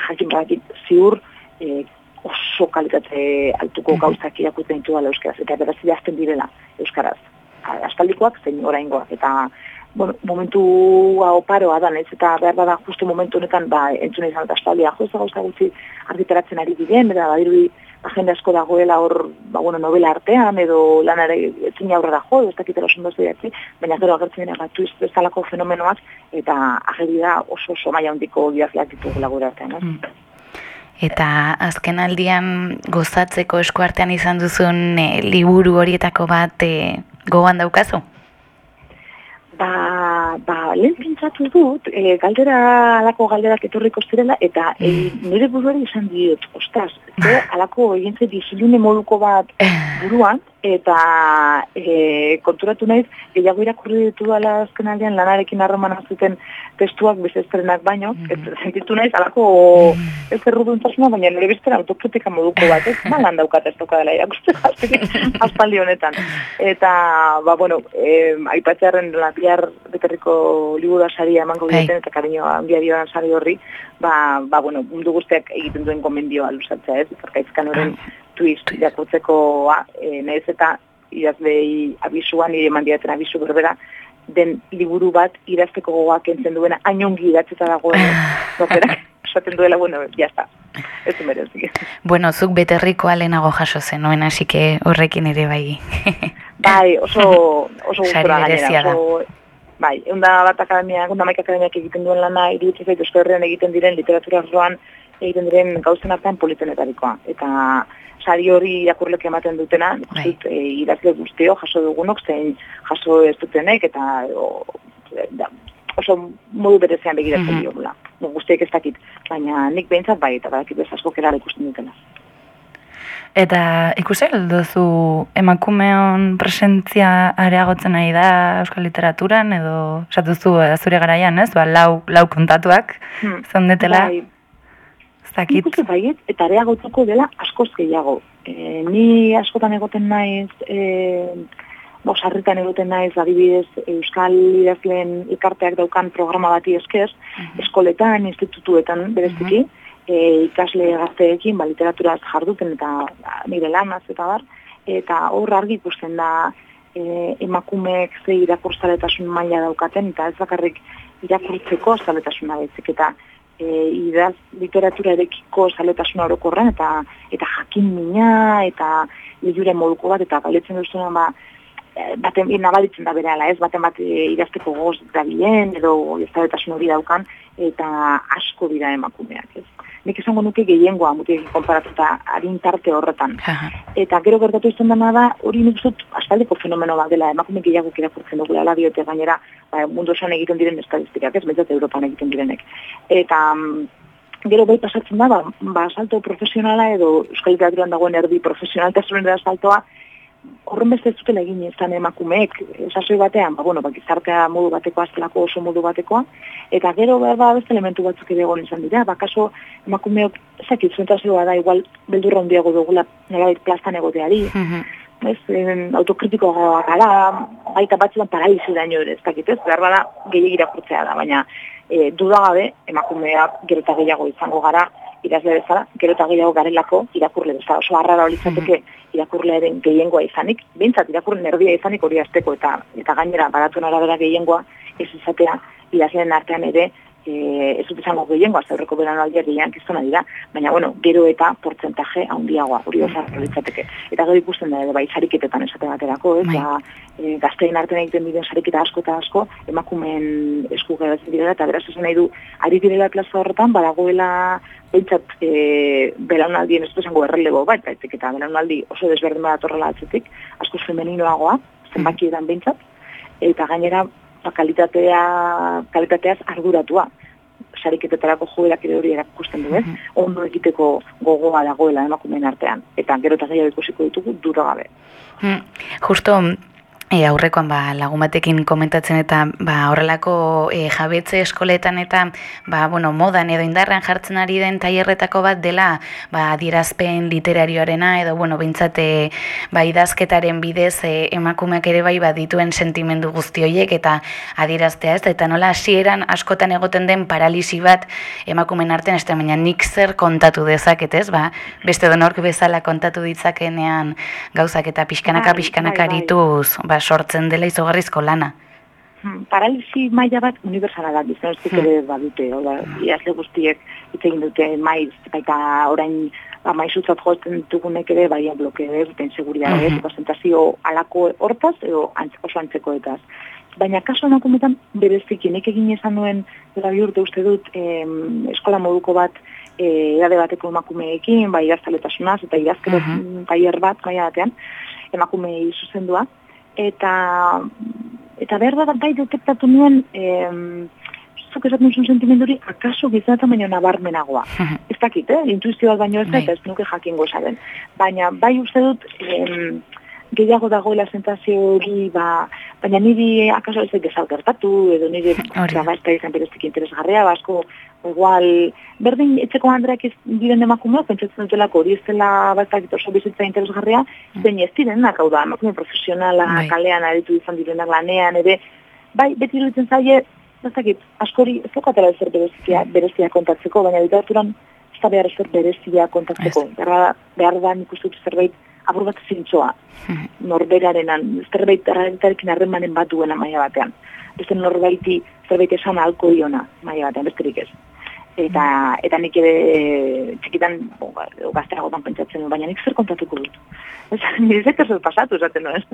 jakin badakit ziur e, oso kalitate altuko gauzak irakutzen ditu dala euskaraz. Eta beraz, jazten direla euskaraz. Aspaldikoak zein oraingoak. Eta bueno, momentu hau paroa da, ez eta behar da justu momentu honetan, ba, entzuna izan eta espaldia, jo, gauza gutxi argitaratzen ari diren, eta badirudi agenda asko dagoela hor, ba, bueno, novela artean, edo lanare etzin aurrera jo, ez dakitela oso ondozu baina gero agertzen dira gatu bezalako fenomenoak, eta ageri da oso oso maia hondiko bidazleak ditugu lagura artean, ez? Mm. Eta azken aldian gozatzeko eskuartean izan duzun e, liburu horietako bat e, gogoan daukazu? Ba, ba, lehen pintzatu dut, e, galdera, alako galderak etorriko zirela, eta e, nire buruari izan diot, ostaz, e, alako egin zedi moduko bat buruan, eta e, konturatu naiz, gehiago irakurri ditu dala azken aldean lanarekin harroman azuten testuak bezestrenak baino, mm -hmm. sentitu naiz, alako mm. ez erruduntasuna, baina nire bestera autokritika moduko bat, ez malan daukat ez dauka dela irakusten, aspaldi honetan. Eta, ba, bueno, e, aipatzearen bihar beterriko liburu saria emango hey. Bai. eta kariño handia dioan sari horri, ba, ba, bueno, mundu guztiak egiten duen komendioa lusatzea, ez? Zarkaizkan horren twist jakotzeko e, nahiz eta idazlei abisuan, nire mandiaten abisu berbera, den liburu bat idazteko gogoak entzen duena, ainongi idatzeta dagoen, noperak, esaten duela, bueno, jazta. Ez merezik. Bueno, zuk beterriko alenago jaso zen, hasi que horrekin ere bai. bai, oso, oso gustora gainera. Oso, bai, eunda bat akademia, eunda maik akademiak egiten duen lana, iruditzen zaitu eskerrean egiten diren literatura arloan, egiten diren gauzen artean politenetarikoa. Eta sari hori irakurlek ematen dutena, bai. e, idazle guztio jaso dugunok, zein jaso ez dutenek, eta o, da, oso modu berezean begiratzen mm -hmm. diogula. guztiek ez dakit, baina nik behintzat bai, eta badakit bez asko kerara ikusten dutena. Eta ikusi duzu emakumeon presentzia areagotzen nahi da euskal literaturan, edo esatuzu eh, zure garaian, ez? Ba, lau, lau kontatuak, hmm. zondetela. Bai, zakit. Nik baiet, eta areagotuko dela askoz gehiago. E, ni askotan egoten naiz, e, bo, sarritan egoten naiz, adibidez, Euskal Idazleen ikarteak daukan programa bati esker, mhm. eskoletan, institutuetan bereziki, uh e, ikasle gazteekin, ba, literaturaz jarduten eta ba, nire lanaz eta bar, eta hor argi ikusten da e, emakumeek ze irakurzaletasun maila daukaten, eta ez bakarrik irakurtzeko zaletasuna betzik, eta e, idaz literatura erekiko zaletasuna orokorren eta eta jakin mina eta lehjure moduko bat eta galetzen duzuna ba, e, baten nabalitzen da berehala ez, baten bat e, idazteko goz da bien edo zaletasun hori daukan eta asko dira emakumeak ez nik esango nuke gehiengoa mutik konparatuta harin tarte horretan. Eta gero gertatu izan dena da, hori nik zut aspaldeko fenomeno bat dela, emakume gehiago irakurtzen dugu, ala diote gainera, ba, mundu esan egiten diren estadistikak, ez betzat Europan egiten direnek. Eta mm, gero bai pasatzen da, ba, ba salto profesionala edo euskal dagoen erdi profesionaltasunen da saltoa, horren beste zutela egin izan emakumeek, esasoi batean, ba, bueno, ba, gizartea modu bateko, aztelako oso modu batekoa, eta gero behar ba, beste elementu batzuk ere egon izan dira, bakaso emakumeok, ezakit, zuentazioa da, igual, beldurra hondiago dugula, nela plastan egoteari, mm ez, autokritiko gara, baita batzuan paralizu daño ere, ez dakit ez, behar bada gehiagira da, baina e, dudagabe, emakumeak gero eta gehiago izango gara, idazle bezala, gero eta gehiago garelako irakurle bezala. Oso harrara hori zateke irakurlearen gehiengoa izanik, bintzat irakurle nerdia izanik hori azteko eta eta gainera baratuen arabera gehiengoa ez izatea idazleen artean ere e, ez dut izango gehiengoa, zaurreko beran aldia gehiagoan kizuna dira, baina, bueno, gero eta portzentaje handiagoa, hori oso litzateke. Eta gero ikusten da, bai, sariketetan esate baterako, ez, ba, e, gaztein artean egiten bideen sariketa asko eta asko, emakumen esku geratzen direla, eta beraz esan nahi du, ari direla plaza horretan, badagoela behintzat e, belaunaldien ez duzengo errelego bat, eta belaunaldi oso desberdin bat horrela atzetik, asko femeninoagoa, zenbakietan behintzat, eta gainera ba, kalitatea, kalitateaz arduratua sariketetarako joerak ere hori erakusten du, ez? Ondo egiteko gogoa dagoela emakumeen artean. Eta gero eta gehiago ikusiko ditugu duro gabe. Hmm. Justo E, aurrekoan ba, lagun batekin komentatzen eta ba, horrelako e, jabetze eskoletan eta ba, bueno, modan edo indarrean jartzen ari den tailerretako bat dela ba, adierazpen literarioarena edo bueno, bintzate ba, idazketaren bidez e, emakumeak ere bai dituen sentimendu guzti horiek eta adieraztea ez eta nola hasieran askotan egoten den paralisi bat emakumen artean ez baina nik zer kontatu dezaket ez ba, beste donork bezala kontatu ditzakenean gauzak eta pixkanaka bai, pixkanaka bai, bai. Ba, sortzen dela izogarrizko lana. Hmm, paralisi maila bat universala da, ez dut ere hmm. badute, oda, iazle guztiek hitz egin dute maiz, baita orain ba, maizutzat jotzen dugunek ere, baina bloke duten seguridade, mm -hmm. alako hortaz, edo oso antzeko etaz. Baina kaso emakumetan berezik nek egin esan nuen dela urte uste dut em, eskola moduko bat e, edade bateko emakumeekin, bai idaztaletasunaz eta idazkero mm -hmm. bat, maia batean, emakumei zuzendua eta eta behar da bai detektatu nuen em, zuk esaten zuen sentimenduri akaso gizata baino nabarmenagoa. ez dakit, eh? intuizio bat baino ez bai. ez nuke jakingo esaten. Baina bai uste dut em, gehiago dagoela sentazio hori, ba, baina niri akaso ez da gertatu, edo nire ba, ez da izan bereztik interesgarrea, basko igual, berdin etxeko andreak ez diren emakumea, pentsatzen dutelako hori ez dela batak oso bizitza interesgarria, mm. zein ez direnak, hau da, emakume profesionala, bai. kalean aritu izan direnak lanean, ere, bai, beti iruditzen zaie, ez askori ez dokatela ezer berezia, berezia kontatzeko, baina literaturan ez da behar ezer berezia kontatzeko. Behar, behar da nik uste zerbait abur bat zintzoa, mm. norberarenan, zerbait errentarekin harremanen bat duena maia batean. Beste norbaiti zerbait esan alko diona maia batean, besterik ez eta eta nik ere txikitan ba, gazteagotan pentsatzen dut, baina nik zer kontatuko dut. Ez, nire zer pasatu esaten nuen.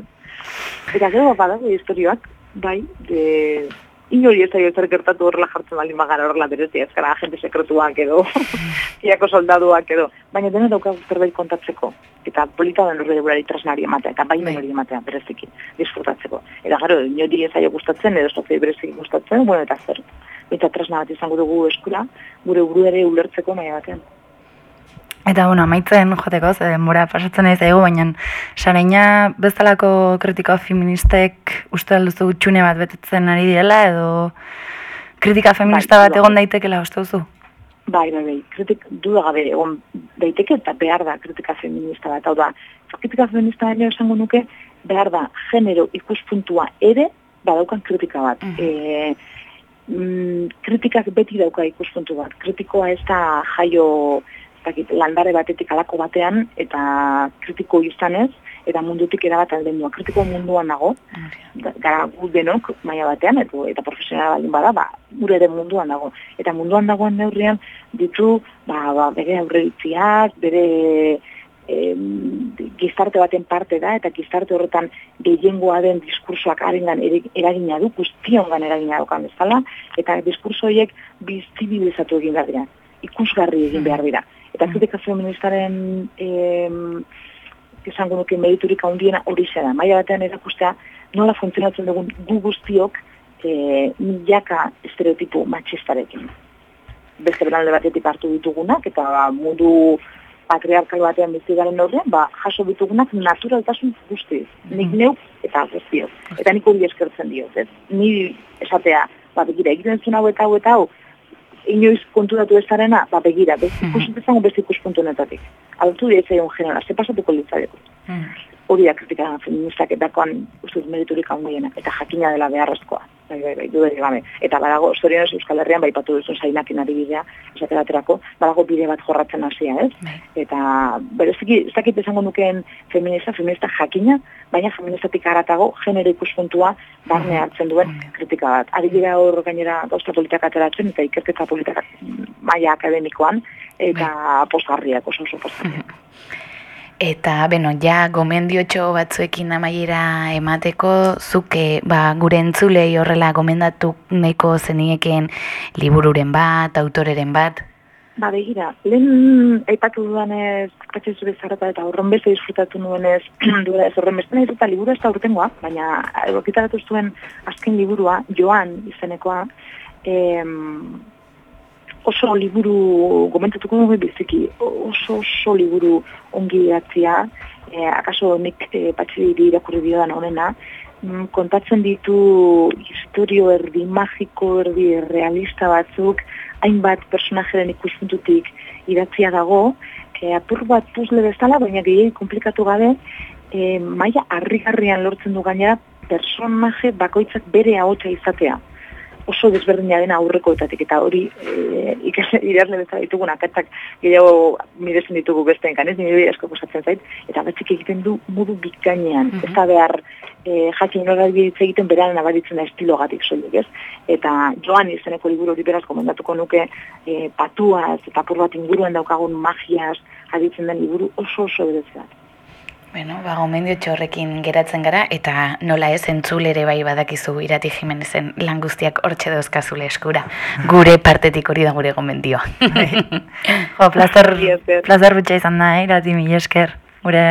Eta gero badago historioak, bai, de, inori ez da zer gertatu horrela jartzen baldin magara horrela berezi, ez gara agente sekretuak edo, iako soldaduak edo, baina dena daukagu zerbait kontatzeko. Eta polita den horre deburari trasnari ematea, eta bai hori ematea bereziki, disfrutatzeko. Eta gero, inori ez gustatzen, edo ez bereziki gustatzen, bueno, eta zer eta tresna bat izango dugu eskura, gure buru ere ulertzeko maia batean. Eta, bueno, amaitzen joteko, ze denbora pasatzen ez dago, baina sareina bezalako kritika feministek uste alduzu txune bat betetzen ari direla, edo kritika feminista bai, bat egon daitekela uste duzu? Bai, bai, bai, kritik gabe egon daiteke eta behar da kritika feminista bat, hau da, kritika feminista ere esango nuke, behar da, genero ikuspuntua ere, badaukan kritika bat. Mm mm, kritikak beti dauka ikuspuntu bat. Kritikoa ez da jaio dakit, landare batetik alako batean, eta kritiko izanez, eta mundutik erabat aldendua. Kritiko munduan nago, gara gu denok maila batean, eta, eta profesionala baldin bada, ba, gure ere munduan nago. Eta munduan dagoen neurrian ditu ba, ba, bere aurreitziak, bere e, gizarte baten parte da, eta gizarte horretan gehiengoa den diskursoak arengan eragina du, guztiongan eragina dukan bezala, eta diskurso horiek biztibilizatu egin behar dira, ikusgarri egin behar dira. Eta mm. kritika feministaren em, esango nuke mediturik handiena hori da. Maia batean erakustea nola funtzionatzen dugun gu guztiok e, milaka estereotipo matxistarekin. Beste beranle batetik hartu ditugunak, eta mundu patriarkal batean bizi garen horrean, ba, jaso ditugunak naturaltasun guzti. Mm. Nik neuk eta guztio. Eta nik hori eskertzen diot, ez? Ni esatea, ba, begira, egiten zuen hau eta hau eta hau, inoiz konturatu ez zarena, ba, begira, mm -hmm. beste ikuspuntu netatik. Altu dira ez genera, ze pasatuko litzareko. Mm. Hori da kritika feministak etakoan ustuz meriturik handiena, eta jakina dela beharrezkoa. Bai, bai, bai, dudarik gabe. Eta badago, zorionez Euskal Herrian, bai patu duzun zainakin ari bidea, esateraterako, badago bide bat jorratzen hasia, ez? Eta, bereziki, ez dakit esango nukeen feminista, feminista jakina, baina feministatik aratago, genero ikuspuntua, barne hartzen duen kritika bat. Ari dira hor gainera gauzta politikak ateratzen, eta ikerketa politikak maila akademikoan, eta posgarriak, oso oso posgarriak. Eta, beno, ja, gomendiotxo batzuekin amaiera emateko, zuke, ba, gure entzulei horrela gomendatu nahiko zenieken libururen bat, autoreren bat? Ba, begira, lehen aipatu dudanez, katxe zure eta horren beste disfrutatu nuenez, duela ez horren beste nahi eta liburu ez da urtengoa, baina egokitaratu zuen azken liburua, Joan izenekoa, em, oso liburu gomentatuko dugu biziki, oso oso liburu ongi idatzia, e, akaso nik e, patxiri irakurri diodan honena, mm, kontatzen ditu historio erdi magiko, erdi realista batzuk, hainbat personajeren ikuspuntutik idatzia dago, e, apur bat puzle bezala, baina gehiagik komplikatu gabe, e, maia harrigarrian lortzen du gainera personaje bakoitzak bere ahotsa izatea oso desberdina dena aurrekoetatik eta hori e, ikasle irarle bezala ditugun akatzak gehiago mirezen ditugu beste enkan, ez nire asko posatzen zait, eta batzik egiten du modu bikainean, mm ez da behar e, jakin nora egiten beraren abaritzen da estilogatik soilik, ez? Eta joan izeneko liburu hori beraz komendatuko nuke e, patuaz eta bat inguruen daukagun magiaz aditzen den liburu oso oso bereziat. Bueno, ba, gomendio txorrekin geratzen gara, eta nola ez entzulere bai badakizu irati jimenezen lan guztiak hortxe dauzkazule eskura. Gure partetik hori da gure gomendioa. jo, plazar, plazar butxa izan da, eh, irati mi esker, gure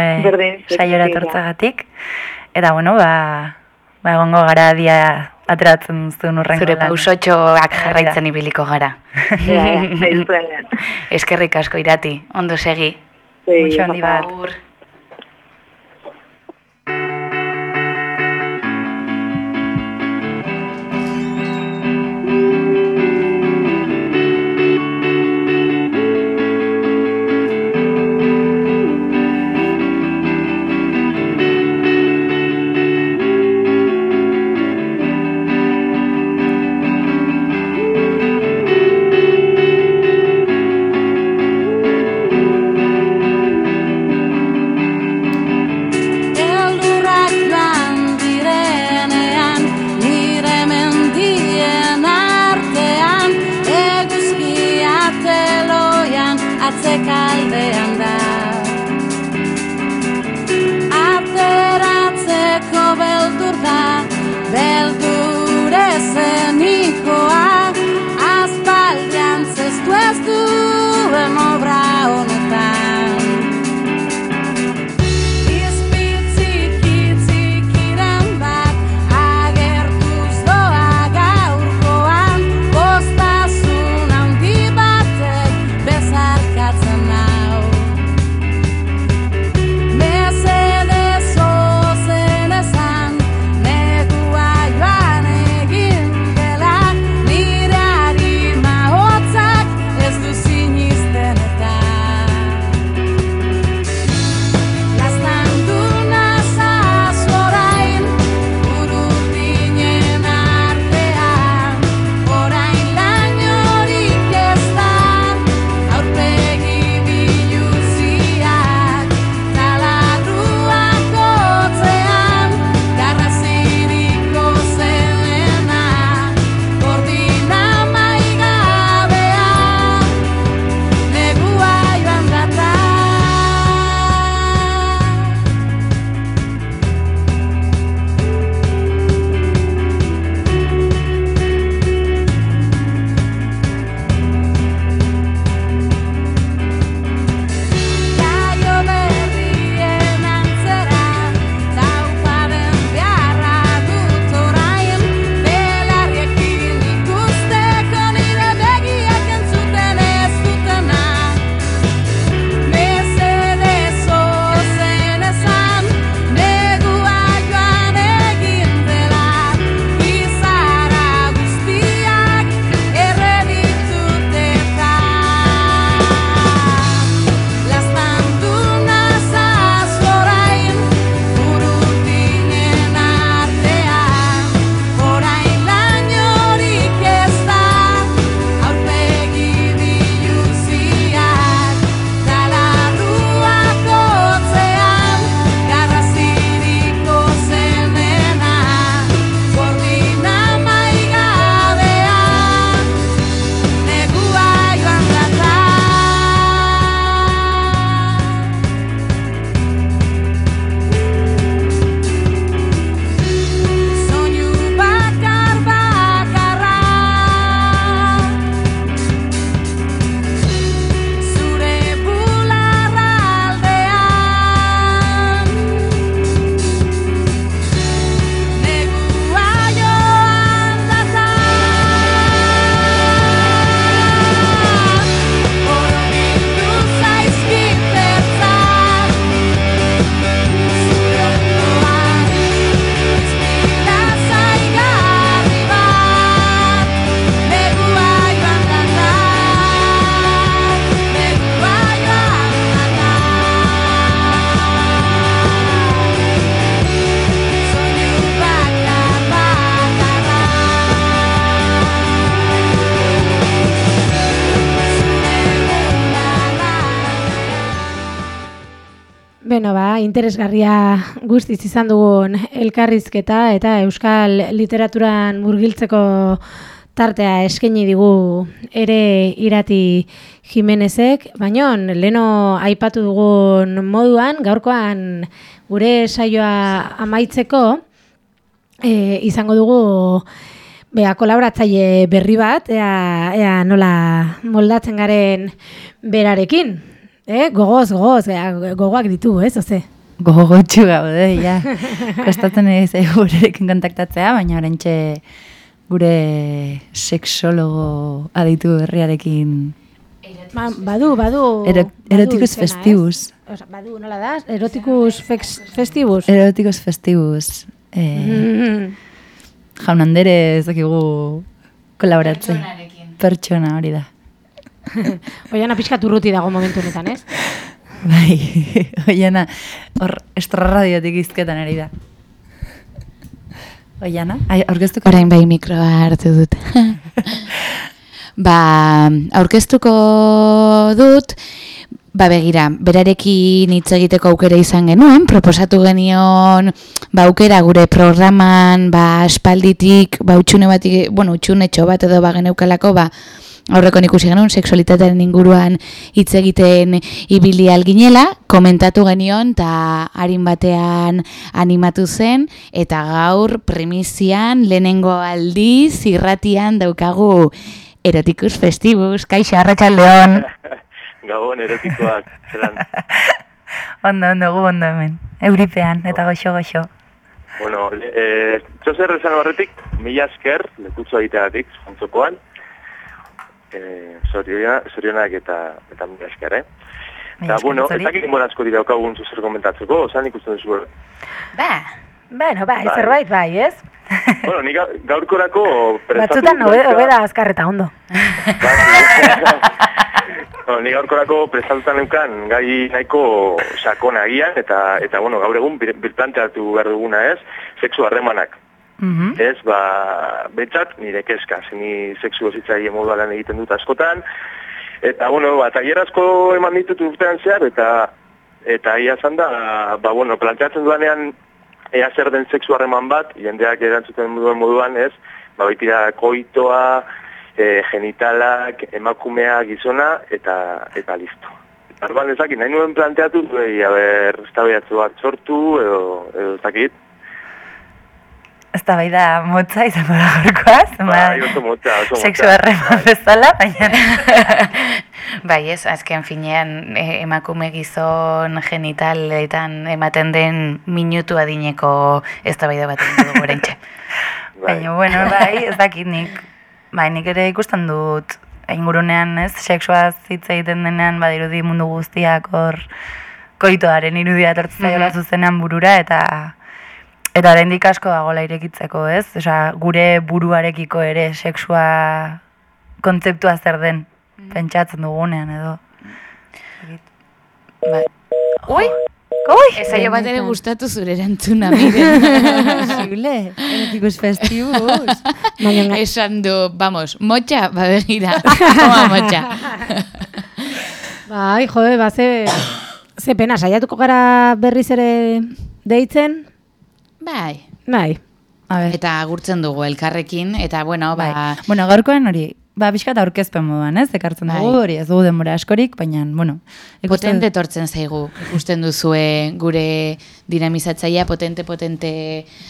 saiora tortzagatik. Eta, bueno, ba, ba egongo gara dia ateratzen zuen urrengo Zure pausotxoak jarraitzen ibiliko gara. Eskerrik asko irati, ondo segi. Muxo handi bat. Interesgarria guztiz izan dugun elkarrizketa eta euskal literaturan murgiltzeko tartea eskaini digu ere irati Jimenezek, baino leno aipatu dugun moduan, gaurkoan gure saioa amaitzeko e, izango dugu Bea, kolaboratzaile berri bat, ea, ea nola moldatzen garen berarekin. Eh? Gogoz, gogoz, gogoak ditu, ez, oze? Gogotxu gaude, ja. Kostatzen ez gurekin kontaktatzea, baina orentxe gure sexologo aditu berriarekin Ba, badu, badu. Ero, badu erotikus izena, festibus. Osa, badu, nola da? Erotikus fex, festibus. Erotikus festibus. Eh, Mm. jaun andere ez dakigu kolaboratzen. Pertsona hori da. Oiana pixka turruti dago momentu honetan, ez? Bai, oiana, hor estrarradiotik izketan ari da. Oiana, aurkeztuko? Orain bai mikroa hartu dut. ba, aurkeztuko dut, ba begira, berarekin hitz egiteko aukera izan genuen, proposatu genion, ba aukera gure programan, ba espalditik, ba utxune batik, bueno, utxunetxo bat edo ba geneukalako, ba aurreko ikusi genuen sexualitatearen inguruan hitz egiten ibili alginela, komentatu genion eta harin batean animatu zen eta gaur primizian lehenengo aldiz irratian daukagu erotikus festibus, kaixo arratsaldeon. Gabon erotikoak, zelan. Ondo, ondo, gu ondo hemen. Euripean, eta goxo, goxo. Bueno, eh, txozer esan horretik, mila esker, lekutzu egiteagatik, zontzokoan. Eh, zoriona, zorionak eta, eta mila esker, eh? Eta, bueno, ez inbora asko dira okagun zuzer komentatzeko, osan ikusten duzu. Ba, bueno, bai, Bai. zerbait bai, ez? bueno, ni ga- gaurkorako prestatu... Batzutan hobe, hobe da azkarreta ondo. Ni gaurkorako prestatuta neukan gai nahiko sakona agian eta eta bueno, gaur egun bir- birplanteatu behar duguna, ez? Sexu harremanak. Mhm. Ez, ba, betzat nire keska, ni sexu gozitzaile modua lan egiten dut askotan. Eta, bueno, ba, tailer asko eman ditut urtean zehar, eta eta ia zan da, ba, bueno, planteatzen duanean ea zer den sexu harreman bat, jendeak erantzuten duen moduan, ez, ba, baitira koitoa, e, genitalak, emakumea, gizona, eta eta listo. Arban ezakit, nahi nuen planteatu, e, a ber, bat sortu, edo, edo ezakit, Ez da bai da motza izango da gorkoaz, Bai, oso motza, oso motza. Sexu harreman bezala, baina... Bai, ez, azken finean eh, emakume gizon genitaletan ematen den minutu adineko eztabaida bat egin dugu oraintxe. Baina, bueno, bai, ez dakit nik. Bai, nik ere ikusten dut ingurunean, ez, sexuaz hitz egiten denean, badirudi mundu guztiak hor koitoaren irudia tortzen zaiola Mhm. zuzenean burura, eta eta oraindik asko dagoela irekitzeko, ez? Osea, gure buruarekiko ere sexua kontzeptua zer den pentsatzen dugunean edo. Bai. Ui, Ui, ezaio bat ere gustatu zure erantzuna, miren. Posible, erotikus festibus. Baina, Esan du, vamos, motxa, ba begira, toma motxa. bai, jode, ba, ze, ze pena, saiatuko gara berriz ere deitzen? Bai. Bai. A ber. Eta agurtzen dugu elkarrekin, eta bueno, ba, Bai. Bueno, gaurkoan hori, ba, pixkat aurkezpen moduan, ez? Ekartzen Bai. dugu, hori ez dugu denbora askorik, baina, bueno. ikusten potente etortzen zaigu. Ikusten duzue gure dinamizatzailea potente-potente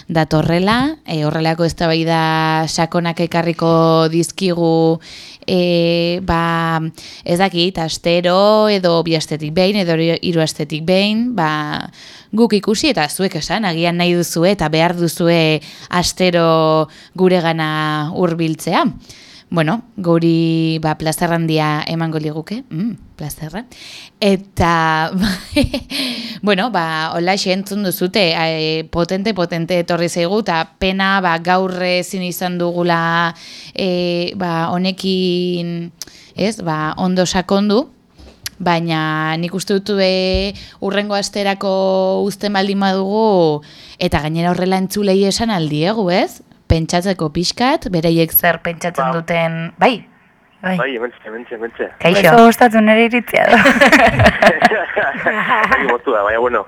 datorrela, e, horrelako eztabaida sakonak ekarriko dizkigu e, ba, ez dakit, astero edo bi astetik behin, edo hiru astetik behin, ba, guk ikusi eta zuek esan, agian nahi duzue eta behar duzue astero gure gana hurbiltzea. Bueno, guri ba, plazer handia emango liguke, mm, plazerra. Eta, bueno, ba, hola entzun duzute, e, potente, potente etorri zaigu, eta pena ba, gaur ezin izan dugula e, ba, honekin, ez, ba, ondo sakondu, baina nik uste dut be urrengo asterako uzten baldin badugu eta gainera horrela entzulei esan aldiegu, ez? Pentsatzeko pixkat, bereiek zer pentsatzen Ba. duten, bai, Bai. Bai, hementxe, hementxe, hementxe. Kaixo. gustatu nire iritzia da. Bai, moztu da, baina, bueno.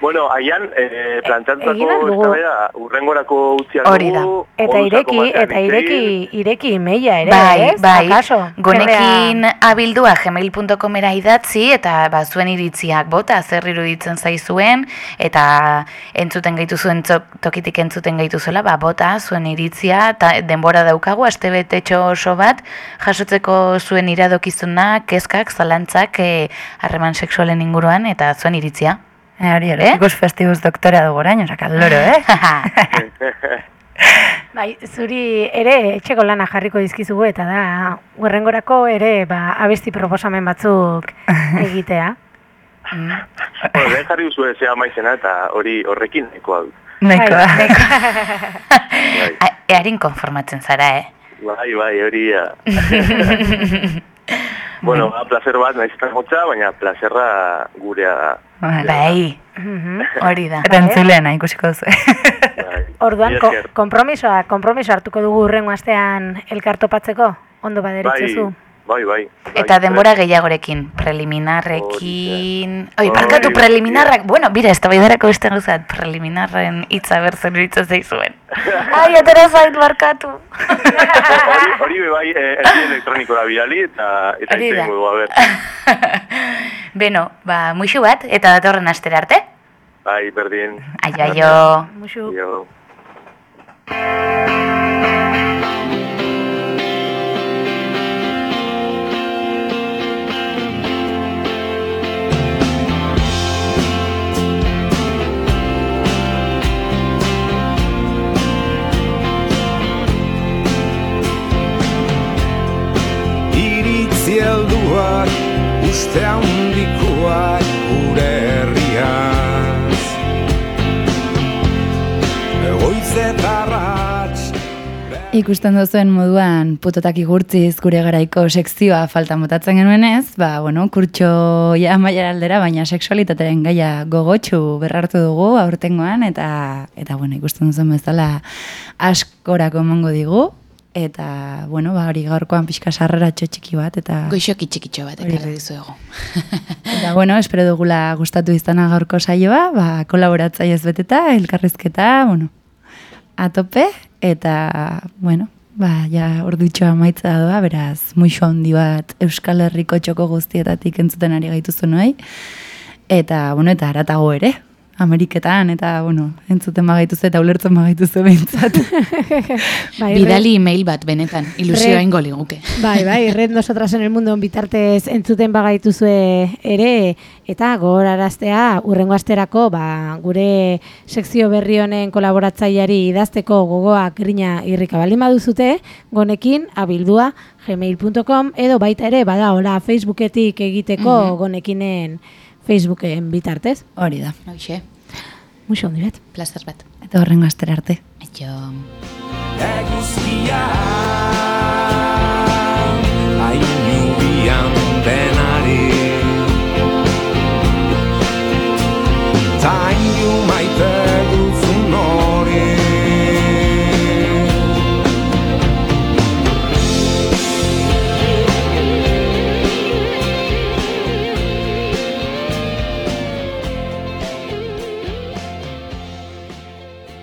Bueno, aian, eh, dugu. eztabaida urrengorako utzi Hori da. Eta ireki, eta ireki, ireki meia ere, bai, ez? bai. Akaso, Gonekin abildua gmail.comera idatzi eta ba, zuen iritziak bota zer iruditzen zaizuen eta entzuten gaitu zuen tokitik entzuten gaituzuela, ba, bota zuen iritzia eta denbora daukagu astebetetxo oso bat jasotzeko zuen iradokizuna, kezkak, zalantzak, eh, harreman sexualen inguruan eta zuen iritzia. E, hori ere, ikus festibus doktorea dugu orain, osak aldoro, eh? Bai, zuri ere etxeko lana jarriko dizkizugu eta da urrengorako ere ba, abesti proposamen batzuk egitea. Bueno, lehen jarri duzu zea maizena eta hori horrekin nahikoa dut. Nahikoa. A- Earin konformatzen zara, eh? Bai, bai, hori ja. bueno, ba, placer bat, nahiz eta motza, baina plazerra gurea da. Bai, hori da. Eta entzuleena ikusiko duzu. Orduan, Mila ko, kompromisoa, kompromiso hartuko dugu urrengo astean elkartopatzeko, ondo baderitzuzu. Bai, bai. Eta denbora gehiagorekin, preliminarrekin... Oi, barkatu preliminarrak, bueno, bira, ez da baidarako beste gauzat, preliminarren hitza bertzen iritza zaizuen. Ai, atera zait, barkatu. hori, bai, eh, erdi elektronikora bidali eta eta izango du, a ber. Beno, ba, muixu bat, eta datorren astera arte. Bai, berdin. Aio, aio. Muxu. Aio. Uste handikoak gure herriaz. Goiz eta arrats, Ikusten duzuen moduan putotak igurtziz gure garaiko sekzioa falta motatzen genuenez, ba, bueno, kurtxo ja maiara aldera, baina sexualitatearen gaia gogotxu berrartu dugu aurtengoan, eta, eta bueno, ikusten duzuen bezala askorako emango digu, eta, bueno, ba, hori gaurkoan pixka sarreratxo txiki bat, eta... Goixoki txikitxo bat, ekarri da. dizuegu. Eta bueno, espero dugula gustatu izana gaurko saioa, ba, kolaboratzaiez beteta, elkarrizketa, bueno, atope, eta, bueno, ba, ja ordutxoa maitza doa, beraz, muixo handi bat Euskal Herriko txoko guztietatik entzuten ari gaituzu noi, eta, bueno, eta aratago ere, Ameriketan, eta, bueno, entzuten magaituzu eta ulertzen magaituzu behintzat. Bai, Bidali email bat, benetan, ilusioa ingo liguke. Bai, bai, red nosotras en el mundo bitartez entzuten bagaituzue ere, eta gogoraraztea urrengo asterako ba, gure sekzio berri honen kolaboratzaileari idazteko gogoak grina irrika baldin baduzute, gonekin abildua gmail.com edo baita ere bada hola Facebooketik egiteko Mhm. gonekinen Facebooken bitartez. Hori da. Hoxe. Muxo hondi bat. Plazer bat. Eta horrengo astera arte. Etxo. Eguzkia Aion